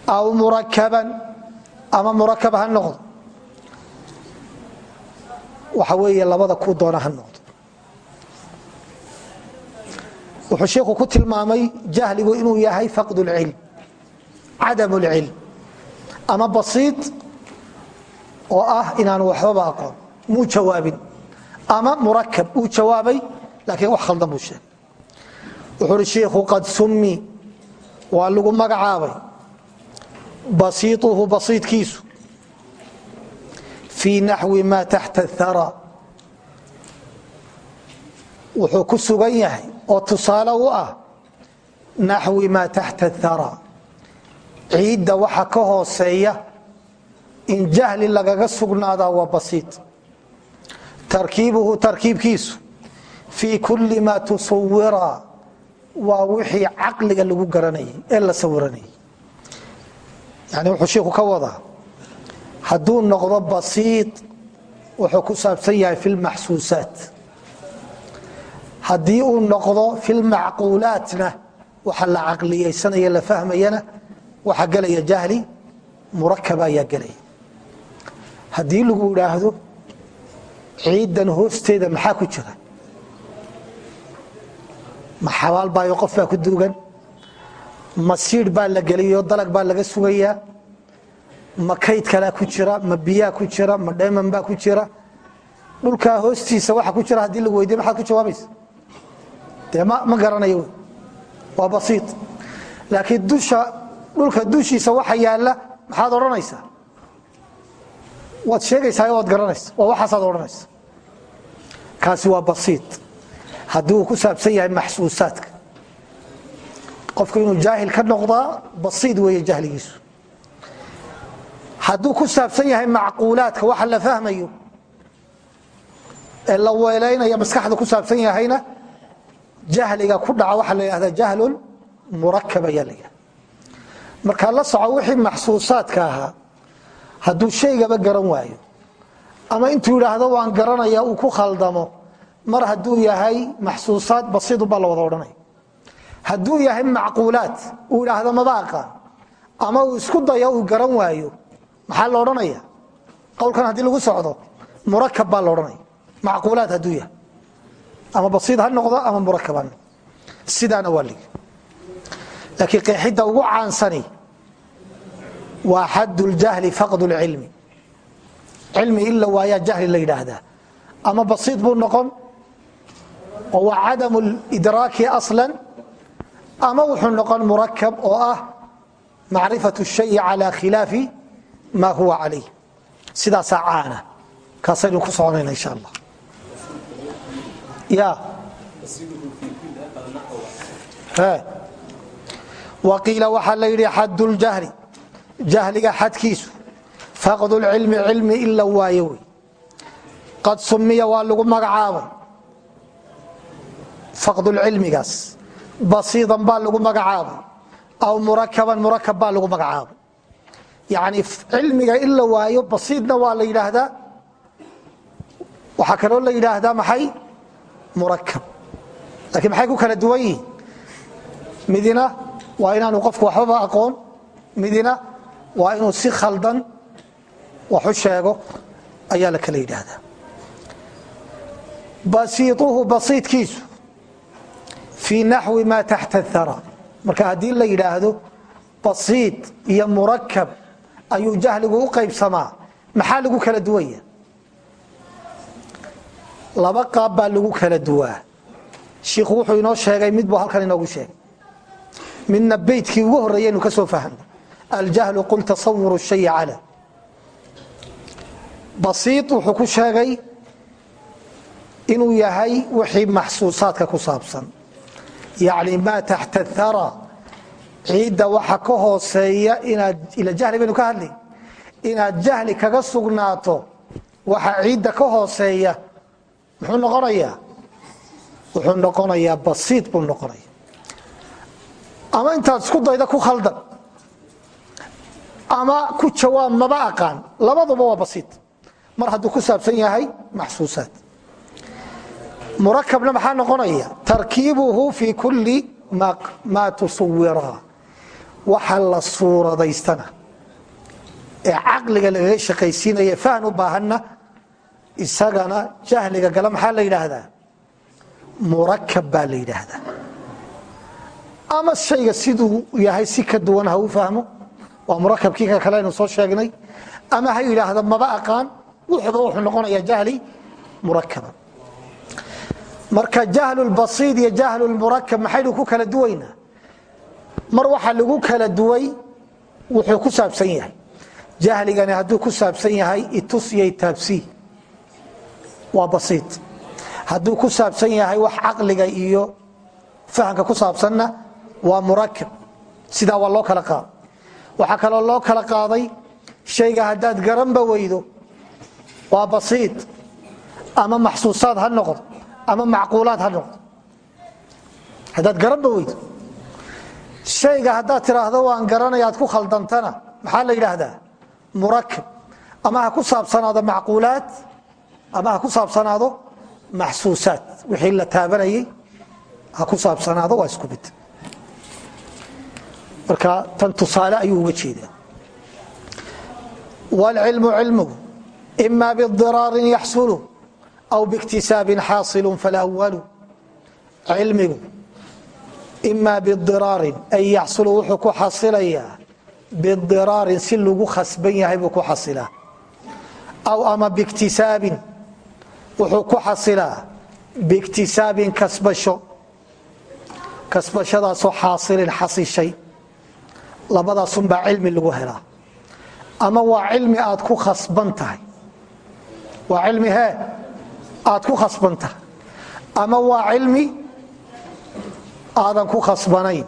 Aw murakaban ama murakab ha noqdo. Waxa weeye labada ku doona ha noqdo wuxuu sheikhu ku tilmaamay jahligu inuu yahay faqd اlcilm cadam اlcilm ama basiid oo ah inaanu waxbaba aqoon muu jawaabin ama murakab uu jawaabay laakiin wax khaldan buu sheegay wuxuu uhi shiikhu qad summi waa lagu magacaabay basiiطuhu basiidkiisu fii naxwi ma taxta اthara wuxuu ku sugan yahay oo tusaale u ah naxwi maa taxta اthara ciidda waxa ka hooseeya in jahli lagaga sugnaadaa waa basiid. Tarkiibuhu tarkiibkiisu fii kulli ma tusawira waa wixii caqliga lagu garanayay ee la sawiranayay yani wuxuu shiiku ka wadaa hadduu noqdo basiid wuxuu ku saabsan yahay fi lmaxsuusaat haddii uu noqdo fi lmacquulaatna waxa la caqliyaysanaya la fahmayana waxa gelaya jahli murakaba ayaa gelaya. Haddii lagu idhaahdo ciidan hoosteeda maxaa ku jira? Ma xabaal baayo qof baa ku duugan? Ma siidh baa la geliyo dalag baa laga sugayaa? Ma kayd kalaa ku jira? Ma biyaa ku jira? Ma dheeman baa ku jira? Dhulkaa hoostiisa waxa ku jira haddii lagu weydiye maxaad ku jawaabaysa dee ma garanayo. Waa basiid laakiin dusha dhulka dushiisa waxa yaalla maxaad odhanaysaa? Waad sheegaysaa waad garanaysa waa waxaasaad odhanaysa kaasi waa basiid haddii uu ku saabsan yahay maxsuusaadka. Qofku inuu jaahil ka noqdaa basiid weeye jahligiisu hadduu ku saabsan yahay macquulaadka waxa la fahmayo ee la weelaynaya maskaxda ku saabsan yahayna jahliga ku dhaca waxaa la yidhahdaa jahlun murakab ayaa la yidhahda markaa la soco wixii maxsuusaadka ahaa hadduu shaygaba garan waayo ama intuu yidhaahdo waan garanaya uu ku khaldamo mar hadduu yahay maxsuusaad basiidubaa la wada odhanaya. Hadduu yahay macquulaad uu idhaahdo maba aqaan ama uu isku dayo uu garan waayo maxaa la odhanaya? Qowlkan haddii lagu socdo murakab baa la odhanaya. Macquulaad hadduu yahay ama basiid ha noqdo ama murakab ha noqdo sidaana waa ligi laakiin qeexidda ugu caansani waa xad ljahli faqd lcilmi cilmi in la waayaa jahli la yidhaahdaa. Ama basiid buu noqon oo waa cadam lidraaki aslan ama wuxuu noqon murakab oo ah macrifat shayi cala khilaafi ma huwa calayh sidaasaa caana. Kaasaynu ku soconayna insha allah waqiila waxaa la yidhi xad ljahli jahliga xadkiisu faqd lcilmi cilmi in la waayo wey qad sumiya waa lagu magacaabay faqdulcilmigaas basiidan baa lagu magacaabay aw murakaban murakab baa lagu magacaabay yani cilmiga in la waayo basiidna waa la yidhaahdaa waxaa kaloo la yidhaahdaa maxay murakab laakiin maxay ku kala duwan yihiin? Midina waa inaanu qofku waxbaba aqoon midina waa inuu si khaldan wax u sheego ayaa la kala yidhaahdaa. Basiiuhu basiidkiisu fii naxwi maa taxta thara marka haddii la yidhaahdo basiid iyo murakab ayuu jahligu u qaybsamaa. Maxaa lagu kala duwaya laba qaab baa lagu kala duwaa. Shiikhu wuxuu inoo sheegay mid buu halkan inoogu sheegay. Midna beytkii ugu horreeyaynu ka soo fahmay aljahlu qul tasawur shayi cala. Basiid wuxuu ku sheegay inuu yahay wixii maxsuusaadka ku saabsan. Yacni maa taxta thara ciidda waxa ka hooseeya inaad ila jahli baynu ka hadlay inaad jahli kaga sugnaato waxa ciidda ka hooseeya muxuu noqonayaa? Wuxuu noqonayaa basiid buu noqonaya ama intaad isku dayda ku khaldan. Ama ku jawaab maba aqaan. Labaduba waa basiid. Mar hadduu ku saabsan yahay maxsuusaad. Murakabna maxaa noqonaya? Tarkiibuhu fi kuli maa tusawira waxa la suuradaystana. Ee caqliga lagaga shaqaysiinaya fahn u baahanna isagana jahliga gala maxaa la yidhaahdaa? Murakab baa la yidhaahdaa. Ama shayga siduu yahay si ka duwan ha u fahmo waa murakabkii ka kale aynu soo sheegnay ama ha yidhaahda maba aqaan wuxuba wuxuu noqonaya jahli murakaba marka jahlu lbasiid iyo jahlu lmurakab maxaynu ku kala duwaynaa mar waxaa lagu kala duway wuxuu ku saabsan yahay. Jahligani hadduu ku saabsan yahay itus iyo itaabsi waa basiid hadduu ku saabsan yahay wax caqliga iyo fahamka ku saabsanna waa murakab sidaa waa loo kala qaada waxaa kaloo loo kala qaaday shayga haddaad garanba weydo waa basiid ama maxsuusaad ha noqdo ama macquulaad ha noqdo haddaad garanba weydo. Shayga haddaad tidhaahdo waan garanaya ad ku khaldantana. Maxaa la yidhaahdaa? Murakab ama ha ku saabsanaado macquulaad ama ha ku saabsanaado maxsuusaad. Wixii la taabanayey ha ku saabsanaado waa isku mid. Marka tan tusaale ayuu uga jeedaa. Wاlcilmu cilmigu ima bidiraarin yaxsulu aw bاktisaabin xaasilu falawalu cilmigu ima bidiraarin ay yaxsulu wuxuu ku xasilayaa. Bidiraarin si lagu khasban yahay buu ku xasilaa aw ama biktisaabin wuxuu ku xasilaa biiktisaabin kasbasho. Kasbashadaasoo xaasilin xasishay. Labadaasunbaa cilmi lagu helaa. Ama waa cilmi aad ku khasban tahay. Waa cilmi hee aad ku khasban tahay. Ama waa cilmi aadan ku khasbanayn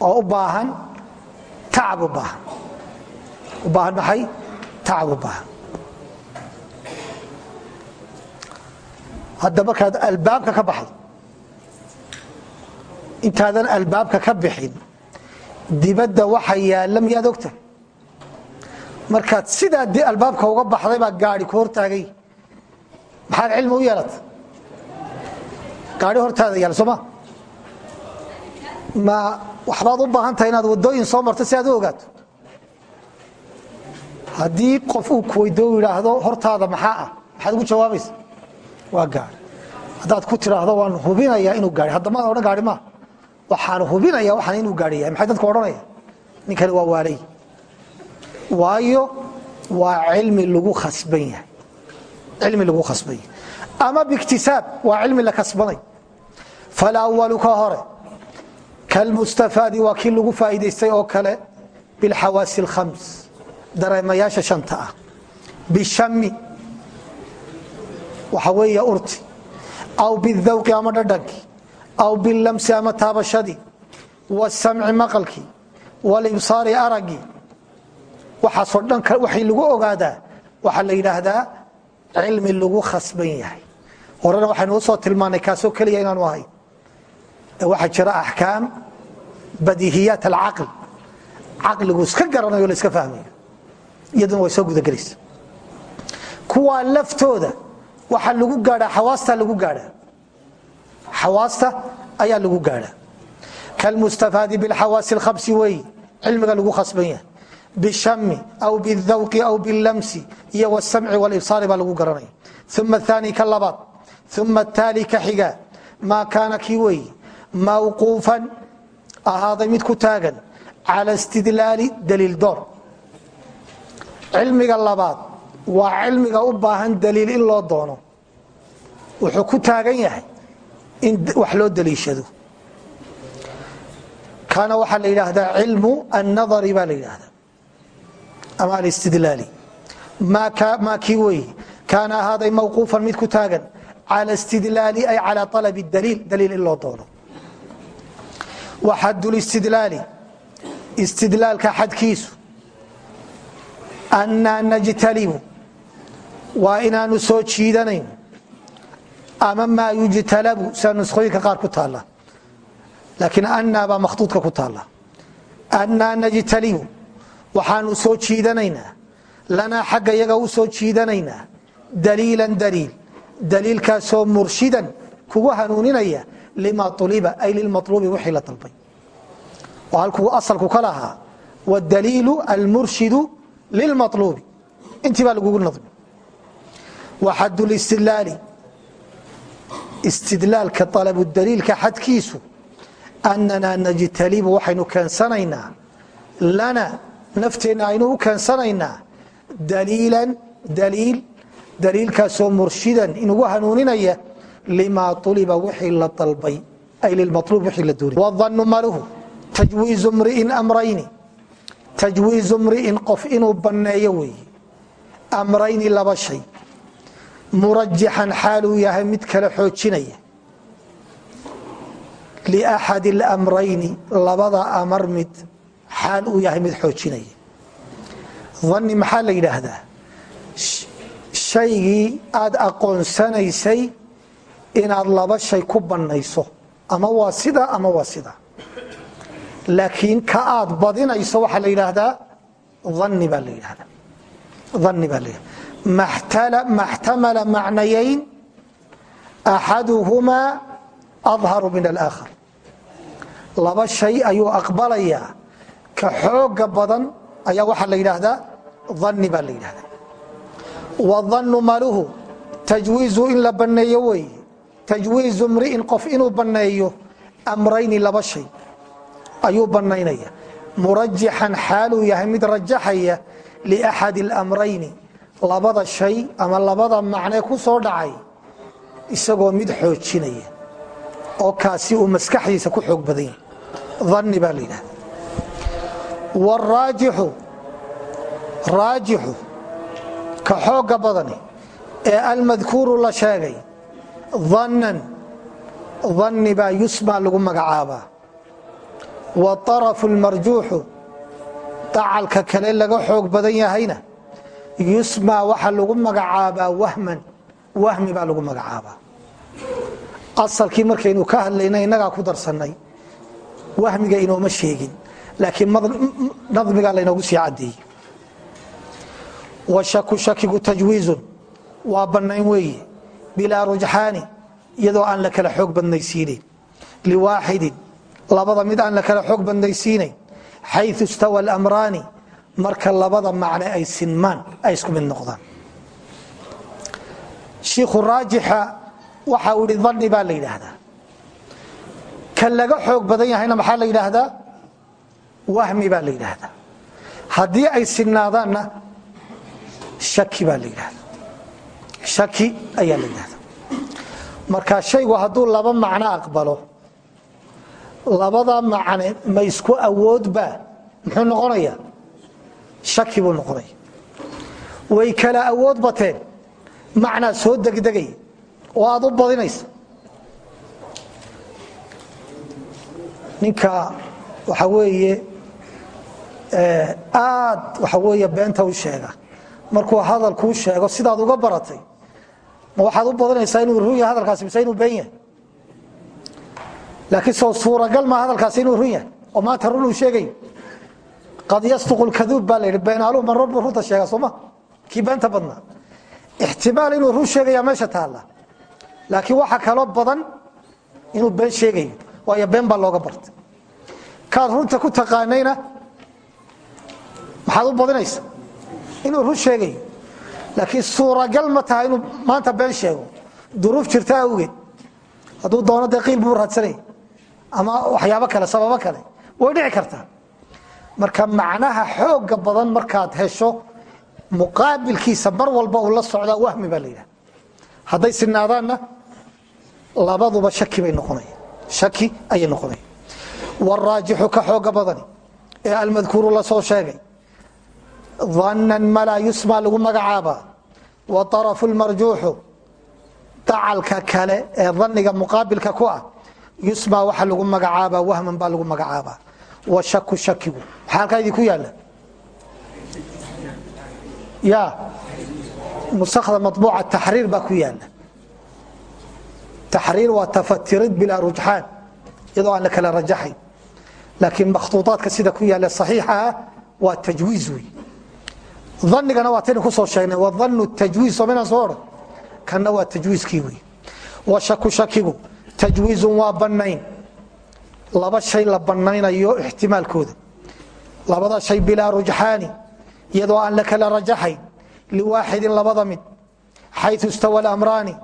oo u baahan tacab u baahan. U baahan maxay tacab u baahan hadda markaad albaabka ka baxdo. Intaadan albaabka ka bixin dibadda waxa yaalla miyaad ogtahay markaad sidaa albaabka uga baxday baa gaari ku hortaagay. Maxaad cilmi u yeelata gaari hortaada yaal sooma ma? Waxbaad u baahan tahay inaad wadooyin soo marto si aad u ogaato? Haddii qof uu kuweydo yidhaahdo hortaada maxaa ah? Maxaad ugu jawaabaysa waa gaari haddaad ku tidhaahdo waan hubinayaa inuu gaari haddamaad odhan gaari maa waxaan hubinaya waxaan inuu gaari yahay maxay dadku odhanaya ninkani waa waalay. Waayo waa cilmi lagu khasban yahay. Cilmi lagu khasban yahay. Ama biktisaab waa cilmi la kasbaday falawalu ka hore. Kalmustafaadi waa kii lagu faa'iidaystay oo kale. Bilxawaasi alkhams dareemayaasha shanta ah. Bishami waxa weeye urti aw bidawqi ama dhadhankii aw bilamsi ama taabashadii wasamci maqalkii walibsaari araggii waxaasoo dhan waxay lagu ogaadaa waxaa la yidhaahdaa cilmi lagu khasban yahay. Horena waxaynu u soo tilmaanay kaasoo keliya inaanu ahayn waxaa jira axkaam badiihiyaat alcaql. Caqligu iska garanayo la iska fahmayo. Iyaduna way soo gudagelaysa kuwaa laftooda waxaa lagu gaadhaa xawaasta lagu gaadhaa xawaasta ayaa lagu gaadhaa kalmustafaadi bilxawaasi alkhamsi weey cilmiga lagu khasban yahay. Bishami aw bidawqi aw bilamsi iyo wsamci walibsaari baa lagu garanaya uma aani ka labaad uma taali ka xiga. Maa kaana kii weeye mawquufan ahaaday mid ku taagan cala istidlaali daliil door. Cilmiga labaad waa cilmiga u baahan daliil in loo doono. Wuxuu ku taagan yahay in wax loo daliishado. Kaana waxaa la yidhaahdaa cilmu annadari baa la yidhaahdaa. Ama alistidlaali. Maa kii weeye. Kaana ahaaday mawquufan mid ku taagan. Cala istidlaali ay cala alabi daliil daliil in loo doono. Waxadulistidlaali istidlaalka xadkiisu. Annaa najtalibu waa inaanu soo jiidanayn. Ama maa yujtalabu sia nuskhooyinka qaar ku taala laakiin annaa baa makhtuudka ku taala annaa najtalibu waxaanu soo jiidanaynaa. Lanaa xagga yaga u soo jiidanaynaa. Daliilan daliil. Daliilkaasoo murshidan kugu hanuuninaya. Lima uliba ay limaluubi wixii la dalbay. Oo halkuu asalku ka lahaa. Wdaliilu almurshidu lilmaluubi intii baa lagugu nadmi waxad listidlaali istidlaalka alabudaliilka xadkiisu ananaa najtalibu waxaynu keensanaynaa. Lana nafteenna aynu u keensanaynaa. Daliilan daliil daliilkaasoo murshidan inugu hanuuninaya limaa uliba wixii la dalbay. Ay limaluub wixii la doonay wanu maluhu tajwiizu mri'in amrayni. Tajwiizu mri'in qof inuu banneeyo weeye. Amrayni laba shay murajaxan xaaluu yahay mid kale xoojinaya. Liaxad اlamrayni labada amar mid xaal uu yahay mid xoojinaya. Dani maxaa la yidhaahdaa? Shaygii aad aqoonsanaysay inaad laba shay ku bannayso. Ama waa sida ama waa sida. Laakiin ka aad badinayso waxaa la yidhaahdaa ani baa la yidhahda ani baa la yidhahda maxtamala macnayayn axaduhumaa adharu min alaakhar laba shay ayuu aqbalayaa ka xooga badan ayaa waxaa la yidhaahdaa ani baa la yidhahda wadannu maluhu tajwiizu in la banneeyo weeye tajwiizu mri'in qof inuu banneeyo amrayni laba shay ayuu bannaynaya murajaxan xaaluu yahay mid rajaxaya liaxad اlamrayni labada shay ama labada macnee ku soo dhacay isagoo mid xoojinaya oo kaasi uu maskaxdiisa ku xoog badan yahay dani baa la yidhahda waraajixu raajixu ka xooga badani ee almadkuuru la sheegay dannan danni baa yusmaa lagu magacaabaa. Warafu lmarjuuxu dacalka kale laga xoog badan yahayna yusmaa waxaa lagu magacaabaa wahman. Wahmi baa lagu magacaabaa. Asalkii markaynu ka hadlayna innagaa ku darsannay. Wahmiga inooma sheegin laakiin nadmigaa laynoogu sii cadeeyey washaku shakigu tajwiizun. Waa bannayn weeye. Bilaa rujxaani iyadoo aan la kala xoog badnaysiinayn liwaaxidin labada mid aan la kala xoog badnaysiinayn xayu istawa alamraani marka labada macne ay sinmaan ay isku mid noqdaan. Shiikhu raajixa waxa uu ihi dani baa la yidhaahdaa. Kan laga xoog badan yahayna maxaa la yidhaahdaa? Wahmi baa la yidhaahdaa. Haddii ay sinnaadaanna shaki baa la yidhahdaa shaki ayaa la yidhahdaa marka shaygu hadduu laba macno aqbalo labada macne ma isku awoodba muxuu noqonaya shaki buu noqonaya way kala awood bateen. Macnaa soo degdegay. Oo aad u badinaysa ninka waxa weeye aad waxa weeye beenta u sheega. Markuu hadal kuu sheego sidaad uga baratay. Ma waxaad u badinaysaa inuu run yahay hadalkaasi mise inuu been yahay? Laakiin soo suuragal maa hadalkaasi inuu run yahay? Oo maanta run uu sheegayo qad yasduqu lkaduub baa la yidhi beenaaluhu man run buu runta sheegaa sooma kii beenta badnaa. Ixtimaal inuu run sheegaya meesha taalla. Laakiin waxa kaloo badan inuu been sheegayo waayo been baa looga bartay. Kaad runta ku taqaanayna maxaad u badinaysa inuu run sheegayo. Laakiin suuragal ma taha inuu maanta been sheego. Duruuf jirta awgeed. Hadduu doono dee qiil buu raadsanaya. Ama waxyaabo kale sababo kale. Way dhici kartaa marka macnaha xooga badan markaad hesho muqaabilkiisa mar walba uu la socdaa wahmi baa la yidhaha. Hadday sinaadaanna labaduba shaki bay noqonaya shaki ayay noqonaya waraajixu ka xooga badani ee almadkuuru la soo sheegay dannan malaa yusmaa lagu magacaabaa. Wa lmarjuuxu dacalka kale ee daniga muqaabilka ku ah yusmaa waxa lagu magacaabaa wahman baa lagu magacaabaa wa shaku shakigu maxaa halkaa idinku yaalla ya. Nusakda mabuuca taxriir baa ku yaalla taxriir waa tafatirid bilaa rujxaan iyadoo aan la kala rajaxayn. Laakiin makhtuuaadka sida ku yaalla saxiixa ah waa tajwiiz wey danigana waa taynu ku soo sheegnay wadannu tajwiiz soo minaan soo odhan kanna waa tajwiizkii wey washaku shakigu tajwiizun waa bannayn laba shay la bannaynayo ixtimaalkooda. Labada shay bilaa rujxaani iyadoo aan la kala rajaxayn liwaaxidin labada mid xayu istawa alamraani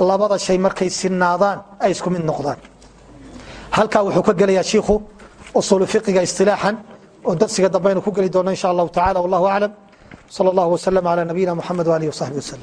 labada shay markay sinaadaan ay isku mid noqdaan. Halkaa wuxuu ka gelayaa shiikhu usuulu fiqiga istilaaxan oo darsiga dambe aynu ku geli doono insha allahu tacala wallahu aclam. Sal allahu waslm ala nabiyina muxamed walih wasaxbi waslm